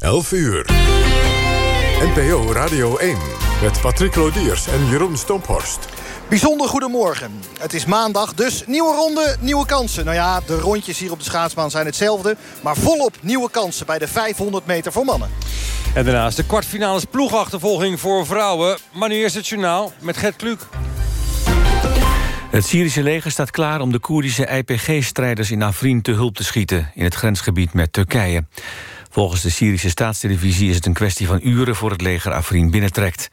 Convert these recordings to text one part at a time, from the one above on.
11 uur. NPO Radio 1 met Patrick Lodiers en Jeroen Stomphorst. Bijzonder goedemorgen. Het is maandag, dus nieuwe ronde, nieuwe kansen. Nou ja, de rondjes hier op de schaatsbaan zijn hetzelfde... maar volop nieuwe kansen bij de 500 meter voor mannen. En daarnaast de kwartfinales ploegachtervolging voor vrouwen. Maar nu eerst het journaal met Gert Kluk. Het Syrische leger staat klaar om de Koerdische IPG-strijders in Afrin te hulp te schieten... in het grensgebied met Turkije. Volgens de Syrische staatstelevisie is het een kwestie van uren... voor het leger Afrin binnentrekt.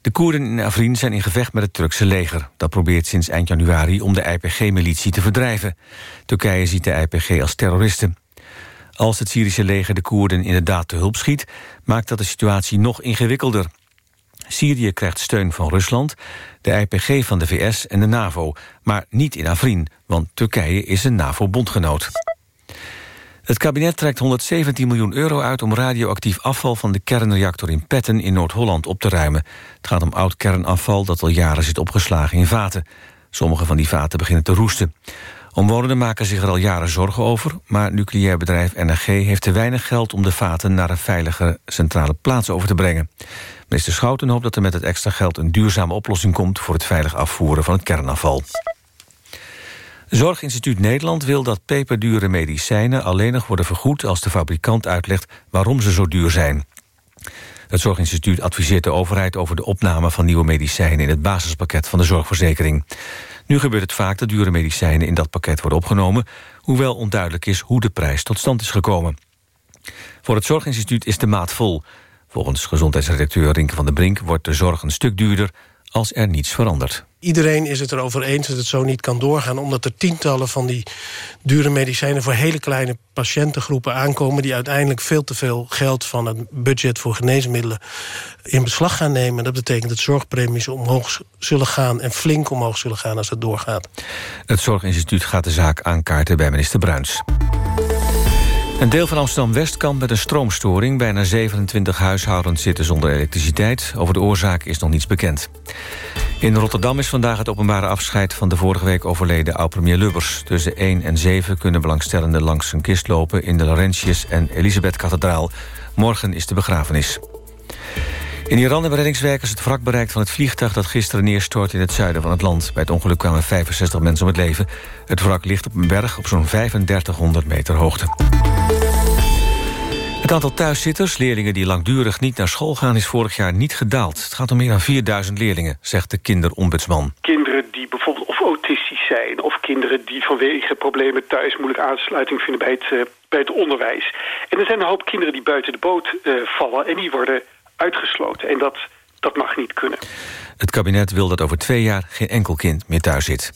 De Koerden in Afrin zijn in gevecht met het Turkse leger. Dat probeert sinds eind januari om de IPG-militie te verdrijven. Turkije ziet de IPG als terroristen. Als het Syrische leger de Koerden inderdaad te hulp schiet... maakt dat de situatie nog ingewikkelder. Syrië krijgt steun van Rusland, de IPG van de VS en de NAVO... maar niet in Afrin, want Turkije is een NAVO-bondgenoot. Het kabinet trekt 117 miljoen euro uit om radioactief afval van de kernreactor in Petten in Noord-Holland op te ruimen. Het gaat om oud kernafval dat al jaren zit opgeslagen in vaten. Sommige van die vaten beginnen te roesten. Omwonenden maken zich er al jaren zorgen over... maar nucleair bedrijf NRG heeft te weinig geld... om de vaten naar een veilige centrale plaats over te brengen. Minister Schouten hoopt dat er met het extra geld... een duurzame oplossing komt voor het veilig afvoeren van het kernafval. Zorginstituut Nederland wil dat peperdure medicijnen alleen nog worden vergoed als de fabrikant uitlegt waarom ze zo duur zijn. Het Zorginstituut adviseert de overheid over de opname van nieuwe medicijnen in het basispakket van de zorgverzekering. Nu gebeurt het vaak dat dure medicijnen in dat pakket worden opgenomen, hoewel onduidelijk is hoe de prijs tot stand is gekomen. Voor het Zorginstituut is de maat vol. Volgens gezondheidsredacteur Rinke van der Brink wordt de zorg een stuk duurder als er niets verandert. Iedereen is het erover eens dat het zo niet kan doorgaan... omdat er tientallen van die dure medicijnen... voor hele kleine patiëntengroepen aankomen... die uiteindelijk veel te veel geld van het budget voor geneesmiddelen... in beslag gaan nemen. Dat betekent dat zorgpremies omhoog zullen gaan... en flink omhoog zullen gaan als het doorgaat. Het Zorginstituut gaat de zaak aankaarten bij minister Bruins. Een deel van Amsterdam-West kampt met een stroomstoring. Bijna 27 huishoudens zitten zonder elektriciteit. Over de oorzaak is nog niets bekend. In Rotterdam is vandaag het openbare afscheid... van de vorige week overleden oud-premier Lubbers. Tussen 1 en 7 kunnen belangstellenden langs zijn kist lopen... in de Laurentius- en Elisabeth-kathedraal. Morgen is de begrafenis. In Iran hebben reddingswerkers het wrak bereikt van het vliegtuig... dat gisteren neerstort in het zuiden van het land. Bij het ongeluk kwamen 65 mensen om het leven. Het wrak ligt op een berg op zo'n 3500 meter hoogte. Het aantal thuiszitters, leerlingen die langdurig niet naar school gaan... is vorig jaar niet gedaald. Het gaat om meer dan 4000 leerlingen, zegt de kinderombudsman. Kinderen die bijvoorbeeld of autistisch zijn... of kinderen die vanwege problemen thuis moeilijk aansluiting vinden bij het, uh, bij het onderwijs. En er zijn een hoop kinderen die buiten de boot uh, vallen... en die worden uitgesloten. En dat, dat mag niet kunnen. Het kabinet wil dat over twee jaar geen enkel kind meer thuis zit.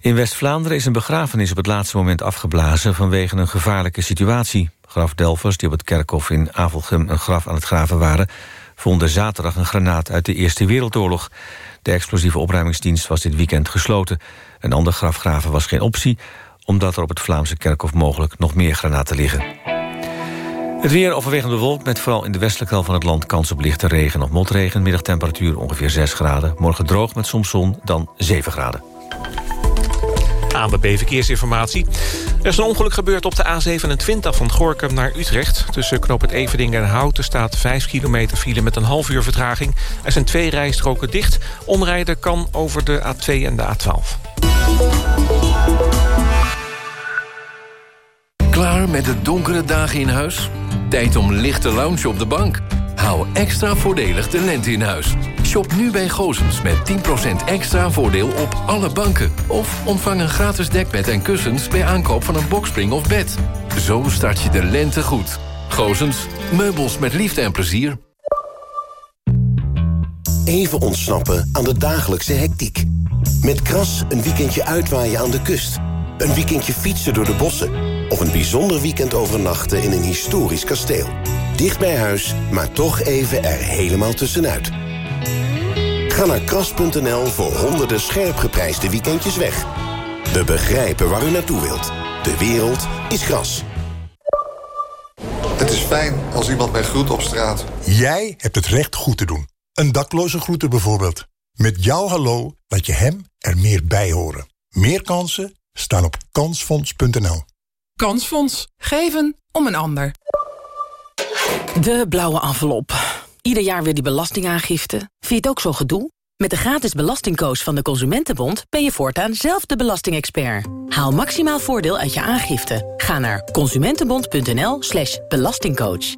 In West-Vlaanderen is een begrafenis op het laatste moment afgeblazen... vanwege een gevaarlijke situatie. Graf Delvers, die op het kerkhof in Avelgem een graf aan het graven waren... vonden zaterdag een granaat uit de Eerste Wereldoorlog. De explosieve opruimingsdienst was dit weekend gesloten. Een ander grafgraven was geen optie... omdat er op het Vlaamse kerkhof mogelijk nog meer granaten liggen. Het weer overwegend bewolkt met vooral in de westelijke helft van het land... kans op lichte regen of motregen. Middagtemperatuur ongeveer 6 graden. Morgen droog met soms zon, dan 7 graden. ANWB Verkeersinformatie. Er is een ongeluk gebeurd op de A27 van Gorkum naar Utrecht. Tussen Knoop het en Houten staat 5 kilometer file met een half uur vertraging. Er zijn twee rijstroken dicht. Omrijden kan over de A2 en de A12. Klaar met de donkere dagen in huis? Tijd om lichte lounge op de bank. Hou extra voordelig de lente in huis. Shop nu bij Gozens met 10% extra voordeel op alle banken. Of ontvang een gratis dekbed en kussens bij aankoop van een boxspring of bed. Zo start je de lente goed. Gozens, meubels met liefde en plezier. Even ontsnappen aan de dagelijkse hectiek. Met Kras een weekendje uitwaaien aan de kust. Een weekendje fietsen door de bossen. Of een bijzonder weekend overnachten in een historisch kasteel. Dicht bij huis, maar toch even er helemaal tussenuit. Ga naar kras.nl voor honderden scherp geprijsde weekendjes weg. We begrijpen waar u naartoe wilt. De wereld is gras. Het is fijn als iemand mij groet op straat. Jij hebt het recht goed te doen. Een dakloze groeten bijvoorbeeld. Met jouw hallo laat je hem er meer bij horen. Meer kansen staan op kansfonds.nl. Kansfonds. Geven om een ander. De blauwe envelop. Ieder jaar weer die belastingaangifte. Vind je het ook zo gedoe? Met de gratis belastingcoach van de Consumentenbond... ben je voortaan zelf de belastingexpert. Haal maximaal voordeel uit je aangifte. Ga naar consumentenbond.nl slash belastingcoach.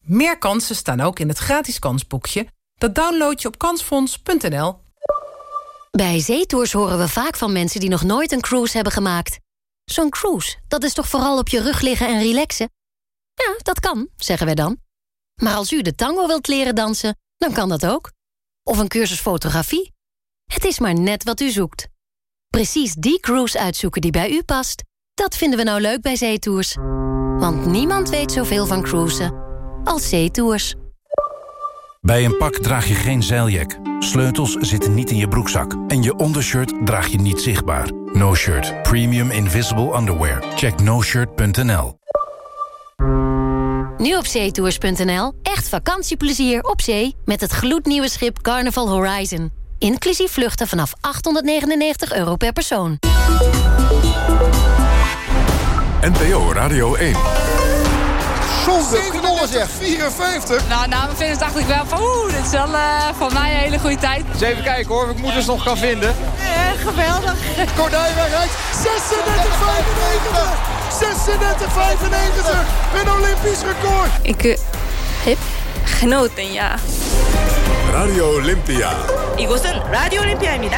Meer kansen staan ook in het gratis kansboekje. Dat download je op kansfonds.nl. Bij zeetours horen we vaak van mensen die nog nooit een cruise hebben gemaakt. Zo'n cruise, dat is toch vooral op je rug liggen en relaxen? Ja, dat kan, zeggen wij dan. Maar als u de tango wilt leren dansen, dan kan dat ook. Of een cursus fotografie. Het is maar net wat u zoekt. Precies die cruise uitzoeken die bij u past, dat vinden we nou leuk bij zeetours. Want niemand weet zoveel van cruisen als zeetours. Bij een pak draag je geen zeiljak. Sleutels zitten niet in je broekzak. En je ondershirt draag je niet zichtbaar. No Shirt. Premium Invisible Underwear. Check noshirt.nl Nu op zeetours.nl. Echt vakantieplezier op zee met het gloednieuwe schip Carnival Horizon. Inclusief vluchten vanaf 899 euro per persoon. NPO Radio 1. Zonder knollen zeg. 54. Nou, na mijn finish dacht ik wel van oeh, dit is wel uh, voor mij een hele goede tijd. Dus even kijken hoor, of ik moeders nog kan vinden. Ja, geweldig. Gordijnweg rijdt 36,95. 36,95. Een Olympisch record. Ik uh, heb genoten, ja. Radio Olympia. 이곳은 Radio Olympia입니다.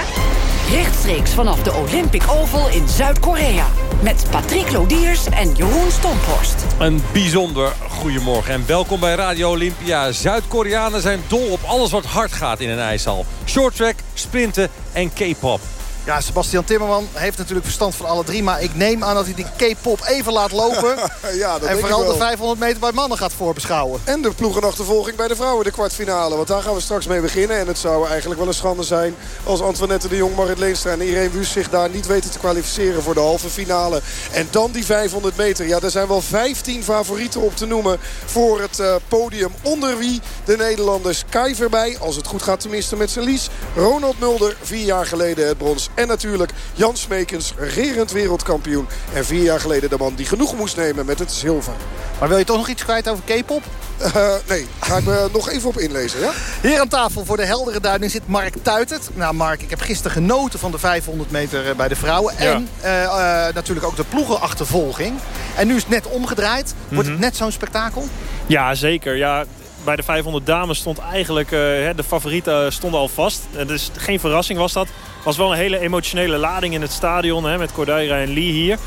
Rechtstreeks vanaf de Olympic Oval in Zuid-Korea. Met Patrick Lodiers en Jeroen Stomphorst. Een bijzonder goedemorgen en welkom bij Radio Olympia. Zuid-Koreanen zijn dol op alles wat hard gaat in een ijshal. Shorttrack, sprinten en K-pop. Ja, Sebastian Timmerman heeft natuurlijk verstand van alle drie. Maar ik neem aan dat hij die K-pop even laat lopen. ja, dat en vooral de 500 meter bij mannen gaat voorbeschouwen. En de ploegenachtervolging bij de vrouwen, de kwartfinale. Want daar gaan we straks mee beginnen. En het zou eigenlijk wel een schande zijn als Antoinette de Jong, Marit Leenstra en Irene Wust zich daar niet weten te kwalificeren voor de halve finale. En dan die 500 meter. Ja, er zijn wel 15 favorieten op te noemen voor het uh, podium. Onder wie de Nederlanders Kai Verbij, als het goed gaat tenminste met zijn lies. Ronald Mulder, vier jaar geleden het brons. En natuurlijk Jan Smekens, regerend wereldkampioen. En vier jaar geleden de man die genoeg moest nemen met het zilver. Maar wil je toch nog iets kwijt over K-pop? Uh, nee, ga ik me nog even op inlezen, ja? Hier aan tafel voor de heldere duiding zit Mark Tuitert. Nou Mark, ik heb gisteren genoten van de 500 meter bij de vrouwen. Ja. En uh, uh, natuurlijk ook de ploegenachtervolging. En nu is het net omgedraaid. Wordt mm -hmm. het net zo'n spektakel? Ja, zeker. Ja, bij de 500 dames stond eigenlijk... de favorieten stonden al vast. Dus geen verrassing was dat. was wel een hele emotionele lading in het stadion... Hè, met Cordaira en Lee hier.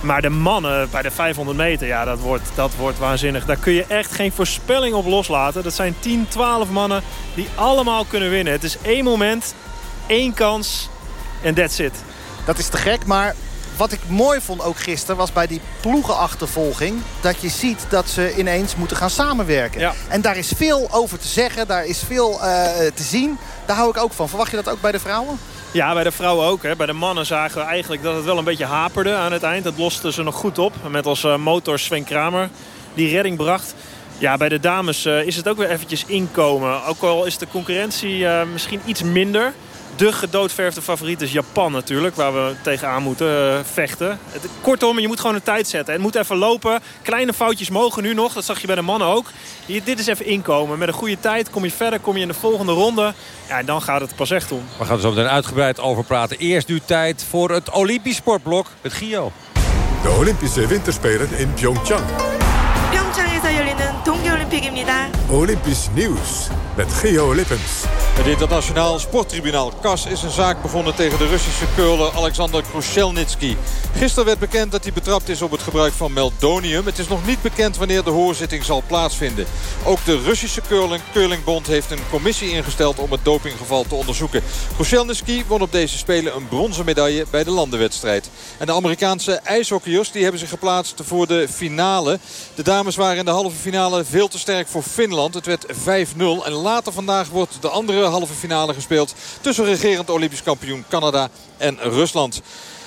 Maar de mannen bij de 500 meter, ja, dat wordt, dat wordt waanzinnig. Daar kun je echt geen voorspelling op loslaten. Dat zijn 10, 12 mannen die allemaal kunnen winnen. Het is één moment, één kans en that's it. Dat is te gek, maar wat ik mooi vond ook gisteren was bij die ploegenachtervolging... dat je ziet dat ze ineens moeten gaan samenwerken. Ja. En daar is veel over te zeggen, daar is veel uh, te zien. Daar hou ik ook van. Verwacht je dat ook bij de vrouwen? Ja, bij de vrouwen ook. Hè. Bij de mannen zagen we eigenlijk dat het wel een beetje haperde aan het eind. Dat losten ze nog goed op. Met als uh, motor Sven Kramer die redding bracht. Ja, bij de dames uh, is het ook weer eventjes inkomen. Ook al is de concurrentie uh, misschien iets minder De gedoodverfde favoriet is Japan natuurlijk, waar we tegenaan moeten uh, vechten. Het, kortom, je moet gewoon een tijd zetten. Het moet even lopen. Kleine foutjes mogen nu nog, dat zag je bij de mannen ook. Hier, dit is even inkomen. Met een goede tijd kom je verder, kom je in de volgende ronde. Ja, en dan gaat het pas echt om. We gaan er zo meteen uitgebreid over praten. Eerst nu tijd voor het Olympisch sportblok met Gio. De Olympische Winterspelen in Pyeongchang. 평창에서 열리는 동계올림픽입니다. Olympisch nieuws met Geo Lippens. Het internationaal sporttribunaal CAS is een zaak begonnen tegen de Russische curler Alexander Krushelnitsky. Gisteren werd bekend dat hij betrapt is op het gebruik van meldonium. Het is nog niet bekend wanneer de hoorzitting zal plaatsvinden. Ook de Russische curling, Curlingbond heeft een commissie ingesteld om het dopinggeval te onderzoeken. Krushelnitsky won op deze Spelen een bronzen medaille bij de landenwedstrijd. En de Amerikaanse ijshockeyers die hebben zich geplaatst voor de finale. De dames waren in de halve finale veel te sterk voor Finland. Het werd 5-0 en later vandaag wordt de andere halve finale gespeeld tussen regerend Olympisch kampioen Canada en Rusland.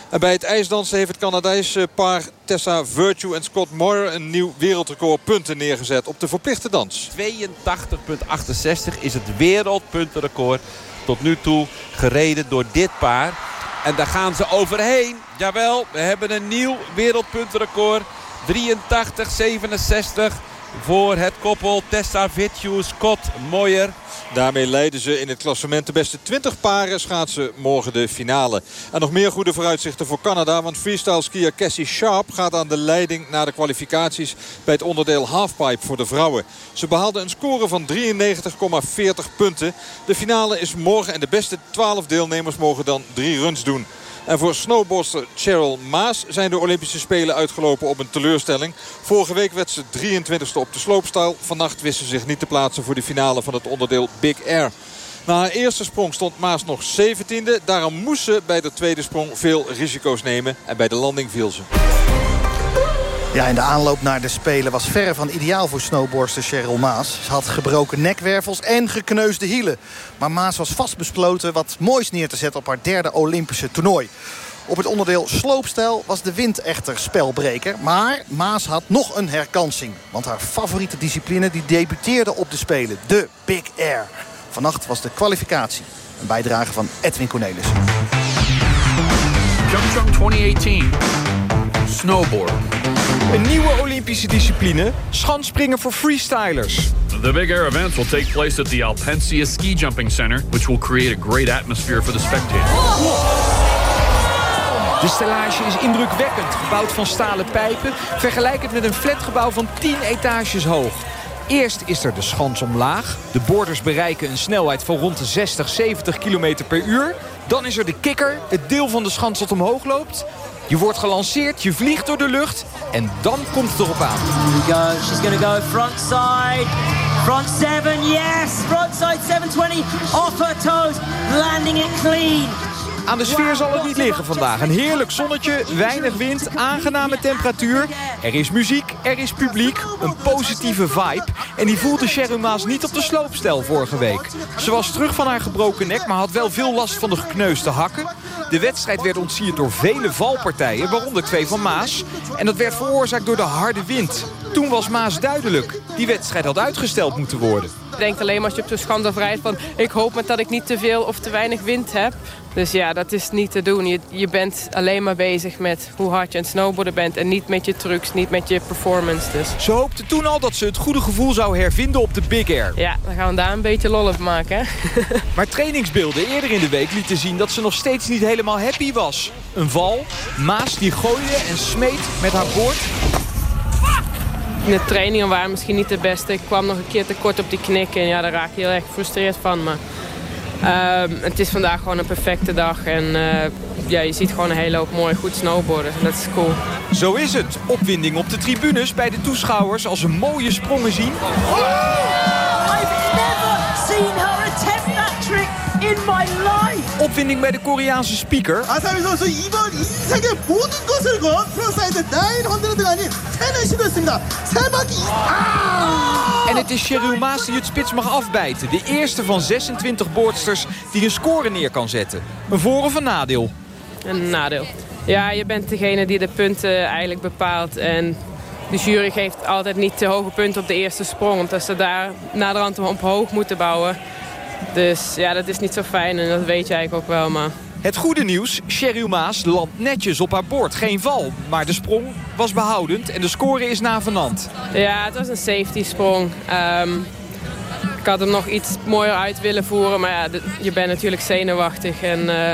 En bij het ijsdansen heeft het Canadese paar Tessa Virtue en Scott Moyer een nieuw wereldrecord punten neergezet op de verplichte dans. 82,68 is het wereldpuntenrecord tot nu toe gereden door dit paar. En daar gaan ze overheen. Jawel, we hebben een nieuw wereldpuntenrecord. 83, 67. Voor het koppel Tessa Vitju, Scott Moyer. Daarmee leiden ze in het klassement de beste 20 paren schaatsen morgen de finale. En nog meer goede vooruitzichten voor Canada. Want freestyle skier Cassie Sharp gaat aan de leiding naar de kwalificaties bij het onderdeel halfpipe voor de vrouwen. Ze behaalde een score van 93,40 punten. De finale is morgen en de beste 12 deelnemers mogen dan drie runs doen. En voor snowboardster Cheryl Maas zijn de Olympische Spelen uitgelopen op een teleurstelling. Vorige week werd ze 23e op de sloopstijl. Vannacht wist ze zich niet te plaatsen voor de finale van het onderdeel Big Air. Na haar eerste sprong stond Maas nog 17e. Daarom moest ze bij de tweede sprong veel risico's nemen. En bij de landing viel ze. Ja, en de aanloop naar de Spelen was verre van ideaal voor snowboardster Cheryl Maas. Ze had gebroken nekwervels en gekneusde hielen. Maar Maas was vastbesloten wat moois neer te zetten op haar derde Olympische toernooi. Op het onderdeel sloopstijl was de wind echter spelbreker. Maar Maas had nog een herkansing. Want haar favoriete discipline die debuteerde op de Spelen. De Big Air. Vannacht was de kwalificatie. Een bijdrage van Edwin Cornelis. Pyeongchang 2018. Snowboard. Een nieuwe Olympische discipline, schansspringen voor freestylers. The big air events will take place at the Alpensia Ski Jumping Center, which will create a great atmosphere for the spectators. De stellage is indrukwekkend, gebouwd van stalen pijpen... vergelijkend met een flatgebouw van 10 etages hoog. Eerst is er de schans omlaag. De borders bereiken een snelheid van rond de 60, 70 km per uur. Dan is er de kikker, het deel van de schans dat omhoog loopt. Je wordt gelanceerd, je vliegt door de lucht en dan komt het erop aan. Go. She's to go front side. Front seven, yes. Front side 720. Off her toes. Landing it clean. Aan de sfeer zal het niet liggen vandaag. Een heerlijk zonnetje, weinig wind, aangename temperatuur. Er is muziek, er is publiek, een positieve vibe. En die voelde Sherry Maas niet op de sloopstel vorige week. Ze was terug van haar gebroken nek, maar had wel veel last van de gekneusde hakken. De wedstrijd werd ontsierd door vele valpartijen, waaronder twee van Maas. En dat werd veroorzaakt door de harde wind. Toen was Maas duidelijk. Die wedstrijd had uitgesteld moeten worden. Denkt alleen maar als je op de schande rijdt van... ik hoop maar dat ik niet te veel of te weinig wind heb. Dus ja, dat is niet te doen. Je, je bent alleen maar bezig met hoe hard je aan het snowboarden bent... en niet met je trucs, niet met je performance. Dus. Ze hoopte toen al dat ze het goede gevoel zou hervinden op de Big Air. Ja, dan gaan we daar een beetje lol op maken. Hè? maar trainingsbeelden eerder in de week lieten zien dat ze nog steeds niet helemaal happy was. Een val, Maas die gooide en smeet met haar boord de trainingen waren misschien niet de beste. Ik kwam nog een keer tekort op die knik. En ja, daar raak je heel erg gefrustreerd van. Maar uh, het is vandaag gewoon een perfecte dag. En uh, ja, je ziet gewoon een hele hoop mooi goed snowboarden. Dat is cool. Zo is het. Opwinding op de tribunes bij de toeschouwers als ze mooie sprongen zien. Oh! I've never seen her in my life. Opwinding bij de Koreaanse speaker. 아사미 선수 이번 인생의 모든 것을 건 프론사이드 900가 아닌 10을 시도했습니다. 세 바퀴. 아! En het is Cheryl Maas die het spits mag afbijten. De eerste van 26 boordsters die een score neer kan zetten. Een voor- of een nadeel? Een nadeel. Ja, je bent degene die de punten eigenlijk bepaalt. En de jury geeft altijd niet te hoge punten op de eerste sprong. Omdat ze daar naderhand op hoog moeten bouwen. Dus ja, dat is niet zo fijn en dat weet je eigenlijk ook wel. Maar... Het goede nieuws, Cheryl Maas landt netjes op haar bord. Geen val, maar de sprong was behoudend en de score is navenant. Ja, het was een safety sprong. Um, ik had hem nog iets mooier uit willen voeren, maar ja, je bent natuurlijk zenuwachtig. En, uh,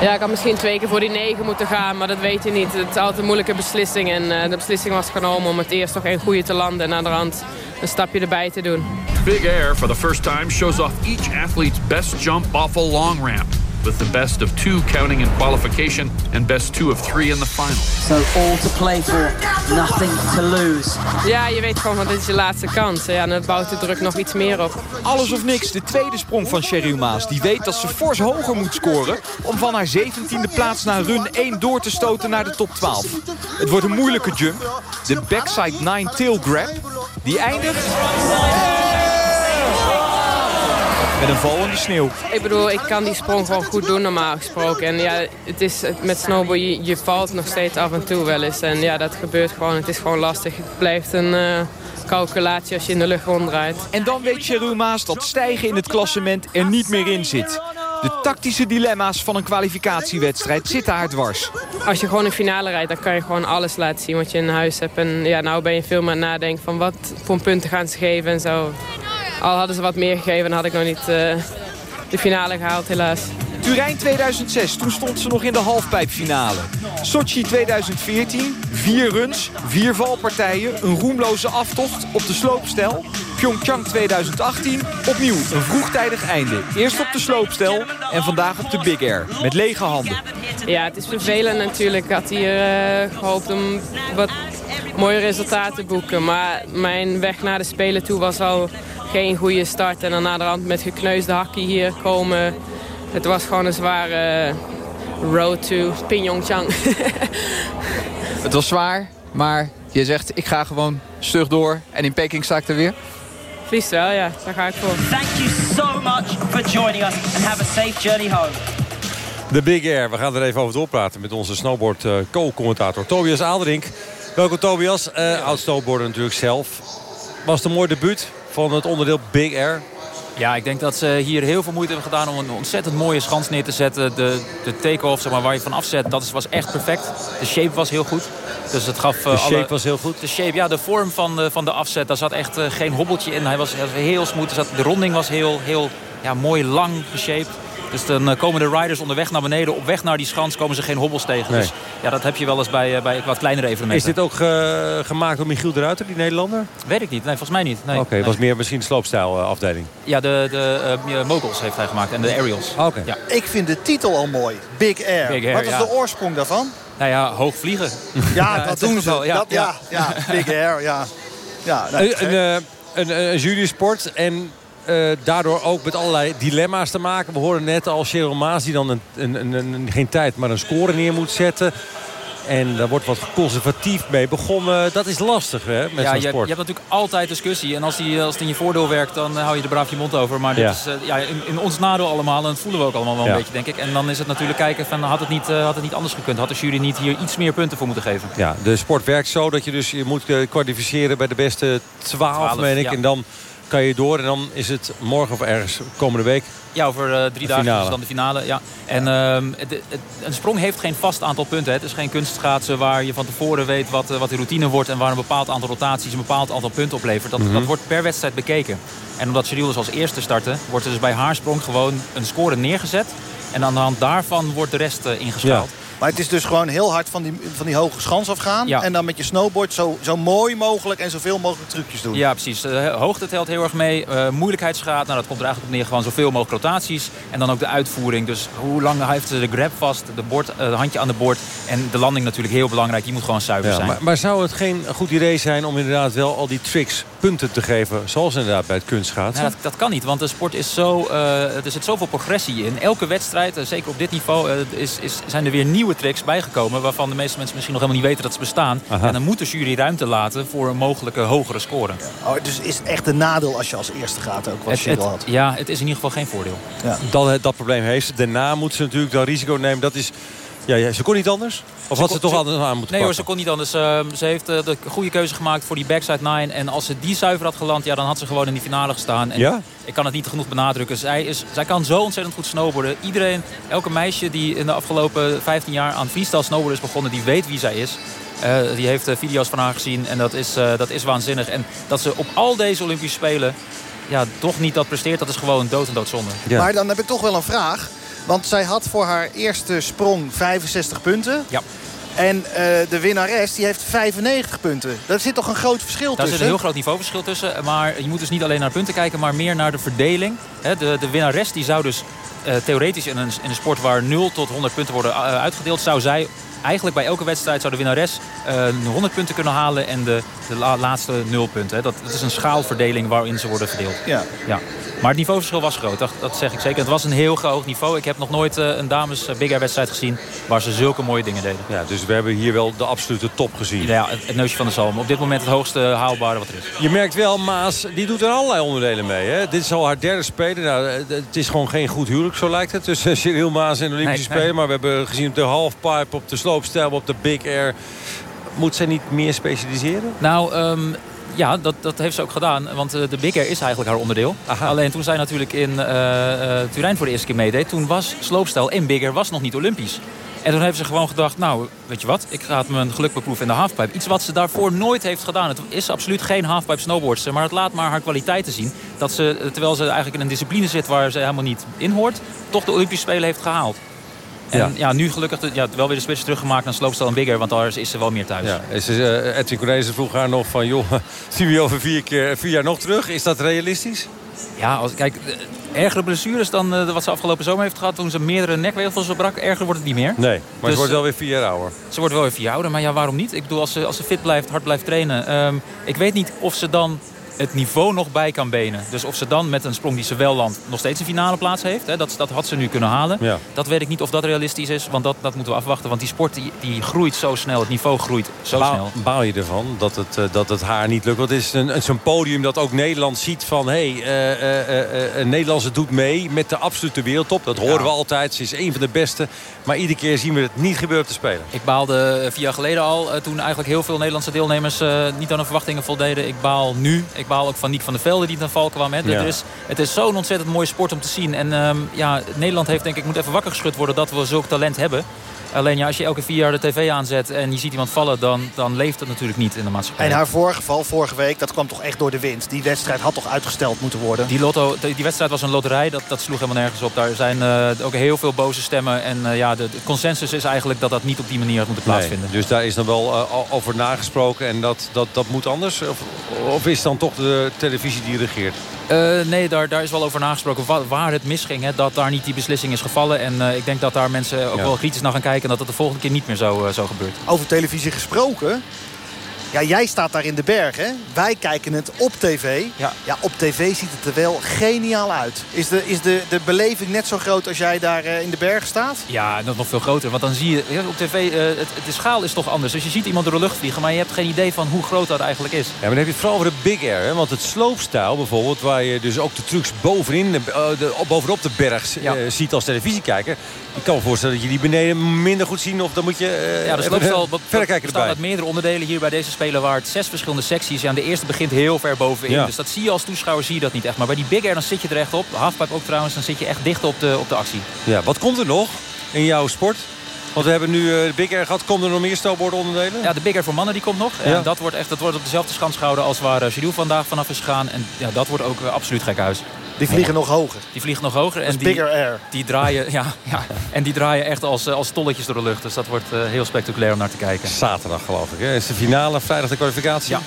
ja, ik had misschien twee keer voor die negen moeten gaan, maar dat weet je niet. Het is altijd een moeilijke beslissing en uh, de beslissing was genomen om het eerst nog een goede te landen en aan de rand een stapje erbij te doen. Big Air for the first time shows off each athlete's best jump off a long ramp. With the best of two counting in qualification and best two of three in the final. So all to play for, nothing to lose. Ja, je weet gewoon, want dit is je laatste kans. Ja, en dat bouwt de druk nog iets meer op. Alles of niks, de tweede sprong van Cheryl Maas. Die weet dat ze fors hoger moet scoren... om van haar 17e plaats naar run 1 door te stoten naar de top 12. Het wordt een moeilijke jump. De backside 9 tail grab. Die eindigt... Met een val in de sneeuw. Ik bedoel, ik kan die sprong gewoon goed doen normaal gesproken. En ja, het is met snowboard, je, je valt nog steeds af en toe wel eens. En ja, dat gebeurt gewoon. Het is gewoon lastig. Het blijft een uh, calculatie als je in de lucht ronddraait. En dan weet Cheryl Maas dat stijgen in het klassement er niet meer in zit. De tactische dilemma's van een kwalificatiewedstrijd zitten haar dwars. Als je gewoon een finale rijdt, dan kan je gewoon alles laten zien wat je in huis hebt. En ja, nou ben je veel meer nadenken van wat voor punten gaan ze geven en zo. Al hadden ze wat meer gegeven, had ik nog niet uh, de finale gehaald, helaas. Turijn 2006, toen stond ze nog in de halfpijpfinale. Sochi 2014, vier runs, vier valpartijen, een roemloze aftocht op de sloopstel. Pyeongchang 2018, opnieuw een vroegtijdig einde. Eerst op de sloopstel en vandaag op de Big Air, met lege handen. Ja, het is vervelend natuurlijk. Ik had hier uh, gehoopt om wat mooie resultaten te boeken. Maar mijn weg naar de Spelen toe was al geen goede start. En dan naderhand met gekneusde hakkie hier komen het was gewoon een zware road to Pyeongchang. het was zwaar, maar je zegt ik ga gewoon stug door en in Peking sta ik er weer? Vlies wel, ja. Daar ga ik voor. Thank you so much for joining us and have a safe journey home. De Big Air. We gaan er even over doorpraten met onze snowboard uh, co-commentator Tobias Aderink. Welkom Tobias. Uh, oud snowboarder natuurlijk zelf. Was het een mooi debuut van het onderdeel Big Air? Ja, ik denk dat ze hier heel veel moeite hebben gedaan om een ontzettend mooie schans neer te zetten. De, de take-off zeg maar, waar je van afzet, dat was echt perfect. De shape was heel goed. Dus het gaf, de uh, shape was heel goed? De shape, ja, de vorm van de, van de afzet, daar zat echt uh, geen hobbeltje in. Hij was, hij was heel smooth. Zat, de ronding was heel, heel ja, mooi lang geshaped. Dus dan uh, komen de riders onderweg naar beneden. Op weg naar die schans komen ze geen hobbels tegen. Nee. Dus ja, dat heb je wel eens bij, bij wat kleinere evenementen. Is dit ook ge gemaakt door Michiel de Ruiter, die Nederlander? Weet ik niet. Nee, volgens mij niet. Nee. Oké, okay, nee. was meer misschien de sloopstijl afdeling. Ja, de, de uh, moguls heeft hij gemaakt en de aerials. Oké. Okay. Ja. Ik vind de titel al mooi. Big Air. Big Air wat is ja. de oorsprong daarvan? Nou ja, hoog vliegen. Ja, dat doen ze. Wel, ja, dat, ja, ja. Big Air, ja. ja nou, een, een, een, een jurysport en uh, daardoor ook met allerlei dilemma's te maken. We hoorden net al Cheryl Maas die dan een, een, een, een, geen tijd, maar een score neer moet zetten. En daar wordt wat conservatief mee begonnen. Dat is lastig hè, met ja, je, sport. je hebt natuurlijk altijd discussie. En als, die, als het in je voordeel werkt, dan hou je er braaf je mond over. Maar dit Ja. is uh, ja, in, in ons nadeel allemaal. En dat voelen we ook allemaal wel Ja. een beetje, denk ik. En dan is het natuurlijk kijken van, had het, niet, uh, had het niet anders gekund? Had de jury niet hier iets meer punten voor moeten geven? Ja, de sport werkt zo dat je dus je moet eh, kwalificeren bij de beste 12, Twaalf, meen ik. En dan kan je door en dan is het morgen of ergens komende week. Ja, over eh, drie dagen is dan de finale. Ja. En ehm, het, het- een sprong heeft geen vast aantal punten. Hè. Het is geen kunstschaatsen waar je van tevoren weet wat, eh, wat de routine wordt... en waar een bepaald aantal rotaties een bepaald aantal punten oplevert. Dat, Mhm. dat wordt per wedstrijd bekeken. En omdat Cyril dus als eerste startte... wordt er dus bij haar sprong gewoon een score neergezet. En aan de hand daarvan wordt de rest eh, ingeschaald. Maar het is dus gewoon heel hard van die, van die hoge schans afgaan. Ja. En dan met je snowboard zo, zo mooi mogelijk en zoveel mogelijk trucjes doen. Ja, precies. De hoogte telt heel erg mee. Eh, moeilijkheidsgraad, nou, dat komt er eigenlijk op neer. Gewoon zoveel mogelijk rotaties. En dan ook de uitvoering. Dus hoe lang heeft ze de grab vast, de, bord, eh, de handje aan de bord. En de landing natuurlijk heel belangrijk. Die moet gewoon zuiver Ja, zijn. maar, maar zou het geen goed idee zijn om inderdaad wel al die tricks punten te geven... zoals inderdaad bij het kunstschaatsen? Ja, dat, dat kan niet, want de sport is zo, eh, er zit zoveel progressie in. Elke wedstrijd, eh, zeker op dit niveau, eh, is, is, zijn er weer nieuwe tricks bijgekomen... waarvan de meeste mensen misschien nog helemaal niet weten dat ze bestaan. Aha. En dan moet de jury ruimte laten voor een mogelijke hogere score. Oh, dus is het echt een nadeel als je als eerste gaat ook, wat het- had. ja, het is in ieder geval geen voordeel. Ja. Dat, dat probleem heeft ze. Daarna moet ze natuurlijk dat risico nemen. Dat is, ja, ja, ze kon niet anders? Of had ze, toch anders aan moeten Nee hoor, pakken? ze kon niet anders. Eh, ze heeft eh, de goede keuze gemaakt voor die backside nine. En als ze die zuiver had geland, ja, dan had ze gewoon in die finale gestaan. En Ja? Ik kan het niet genoeg benadrukken. Zij, is, zij kan zo ontzettend goed snowboarden. Iedereen, elke meisje die in de afgelopen 15 jaar aan freestyle snowboarden is begonnen... die weet wie zij is. Eh, die heeft eh, video's van haar gezien en dat is, eh, dat is waanzinnig. En dat ze op al deze Olympische Spelen ja, toch niet dat presteert... dat is gewoon dood en doodzonde. Maar dan heb ik toch wel een vraag. Want zij had voor haar eerste sprong 65 punten. Ja. En eh, de winnares die heeft 95 punten. Daar zit toch een groot verschil Daar zit tussen? een heel groot niveauverschil tussen. Maar je moet dus niet alleen naar punten kijken, maar meer naar de verdeling. De, de winnares die zou dus eh, theoretisch in een, in een sport waar 0 tot 100 punten worden eh, uitgedeeld... zou zij eigenlijk bij elke wedstrijd zou de winnares eh 100 punten kunnen halen... en de, de la- laatste 0 punten. Hè. Dat, dat is een schaalverdeling waarin ze worden verdeeld. Ja. Ja. Maar het niveauverschil was groot, dat, dat zeg ik zeker. Het was een heel hoog niveau. Ik heb nog nooit eh, een dames eh, Big Air wedstrijd gezien... waar ze zulke mooie dingen deden. Ja, dus we hebben hier wel de absolute top gezien. Ja, het, het neusje van de zalm. Op dit moment het hoogste haalbare wat er is. Je merkt wel, Maas, die doet er allerlei onderdelen mee. Hè? Dit is al haar derde spelen. Nou, het is gewoon geen goed huwelijk, zo lijkt het. Tussen Cyril Maas en de Olympische Nee, nee. Spelen. Maar we hebben gezien op de halfpipe, op de sloopstijl, op de Big Air. Moet zij niet meer specialiseren? Nou, ehm, ja, dat, dat heeft ze ook gedaan. Want eh, de Big Air is eigenlijk haar onderdeel. Alleen toen zij natuurlijk in eh, eh, Turijn voor de eerste keer meedeed... toen was sloopstijl en Big Air was nog niet Olympisch. En toen heeft ze gewoon gedacht, nou, weet je wat... ik ga het mijn geluk beproeven in de halfpipe. Iets wat ze daarvoor nooit heeft gedaan. Het is absoluut geen halfpipe snowboardster... maar het laat maar haar kwaliteiten zien. Dat ze, terwijl ze eigenlijk in een discipline zit waar ze helemaal niet in hoort... toch de Olympische Spelen heeft gehaald. En ja. nu gelukkig ja, wel weer de switch teruggemaakt naar sloopstel en bigger. Want daar is ze wel meer thuis. Ja, is, uh, Edwin vroeg haar nog van... joh, zien we je over vier, keer, vier jaar nog terug? Is dat realistisch? Ja, als, kijk, ergere blessures dan uh, wat ze afgelopen zomer heeft gehad... toen ze meerdere nekweefsels brak. Erger wordt het niet meer. Nee, maar dus, ze wordt wel weer vier jaar ouder. Ze wordt wel weer vier jaar ouder, maar ja, waarom niet? Ik bedoel, als ze, als ze fit blijft, hard blijft trainen... Um, ik weet niet of ze dan het niveau nog bij kan benen. Dus of ze dan met een sprong die ze wel landt nog steeds een finale plaats heeft. Hè, dat, dat had ze nu kunnen halen. Ja. Dat weet ik niet of dat realistisch is. Want dat, dat moeten we afwachten. Want die sport die, die groeit zo snel. Het niveau groeit zo baal, snel. Baal je ervan dat het, uh, dat het haar niet lukt? Want het is een, zo'n podium dat ook Nederland ziet van... hé, hey, uh, uh, Nederlandse doet mee met de absolute wereldtop. Dat horen ja. we altijd. Ze is een van de beste. Maar iedere keer zien we het niet gebeuren te spelen. Ik baalde vier jaar geleden al. toen eigenlijk heel veel Nederlandse deelnemers niet aan de verwachtingen voldeden. Ik baal nu. Ik baal ook van Niek van der velden die ten val kwam. Hè. Ja. is, het is zo'n ontzettend mooie sport om te zien. En um, ja, Nederland heeft denk ik moet even wakker geschud worden dat we zulk talent hebben. Alleen ja, als je elke vier jaar de tv aanzet en je ziet iemand vallen... dan, dan leeft het natuurlijk niet in de maatschappij. En haar vorige val, vorige week, dat kwam toch echt door de wind. Die wedstrijd had toch uitgesteld moeten worden? Die, lotto, die wedstrijd was een loterij, dat, dat sloeg helemaal nergens op. Daar zijn uh, ook heel veel boze stemmen. En uh, ja, de, de, consensus is eigenlijk dat dat niet op die manier had moeten plaatsvinden. Nee, dus daar is dan wel uh, over nagesproken en dat, dat, dat moet anders? Of, of is dan toch de televisie die regeert? Uh, nee, daar, daar is wel over nagesproken waar, waar het misging. Hè, dat daar niet die beslissing is gevallen. En uh, ik denk dat daar mensen ook ja. wel kritisch naar gaan kijken... en dat het de volgende keer niet meer zo, uh, zo gebeurt. Over televisie gesproken... Ja, jij staat daar in de bergen. Wij kijken het op tv. Ja. ja, op tv ziet het er wel geniaal uit. Is de, is de, de beleving net zo groot als jij daar uh, in de bergen staat? Ja, dat nog veel groter. Want dan zie je ja, op tv, uh, het, de schaal is toch anders. Dus je ziet iemand door de lucht vliegen, maar je hebt geen idee van hoe groot dat eigenlijk is. Ja, maar dan heb je het vooral over de big air. Hè? Want het sloopstijl bijvoorbeeld, waar je dus ook de trucs bovenin, uh, de, bovenop de berg ja. ziet als televisiekijker. Ik kan me voorstellen dat je die beneden minder goed zien. Of dan moet je ja, de sloopstijl verder kijken bestaat uit meerdere onderdelen hier bij deze spelen zes verschillende secties. Ja, de eerste begint heel ver bovenin. Ja. Dus dat zie je als toeschouwer zie je dat niet echt. Maar bij die Big Air dan zit je er echt op. De halfpipe ook trouwens. Dan zit je echt dicht op de, op de actie. Ja, wat komt er nog in jouw sport? Want we hebben nu uh, de Big Air gehad. Komen er nog meer snowboardonderdelen? Ja, de Big Air voor mannen die komt nog. Ja. En dat wordt, echt, dat wordt op dezelfde schans gehouden als waar uh, Gilles vandaag vanaf is gegaan. En ja, dat wordt ook uh, absoluut gek huis. Die vliegen nog hoger. Die vliegen nog hoger. Dat en is die, bigger air. Die draaien, ja, ja, en die draaien echt als, als tolletjes door de lucht. Dus dat wordt uh, heel spectaculair om naar te kijken. Zaterdag geloof ik. Hè? Is de finale, vrijdag de kwalificatie. Ja.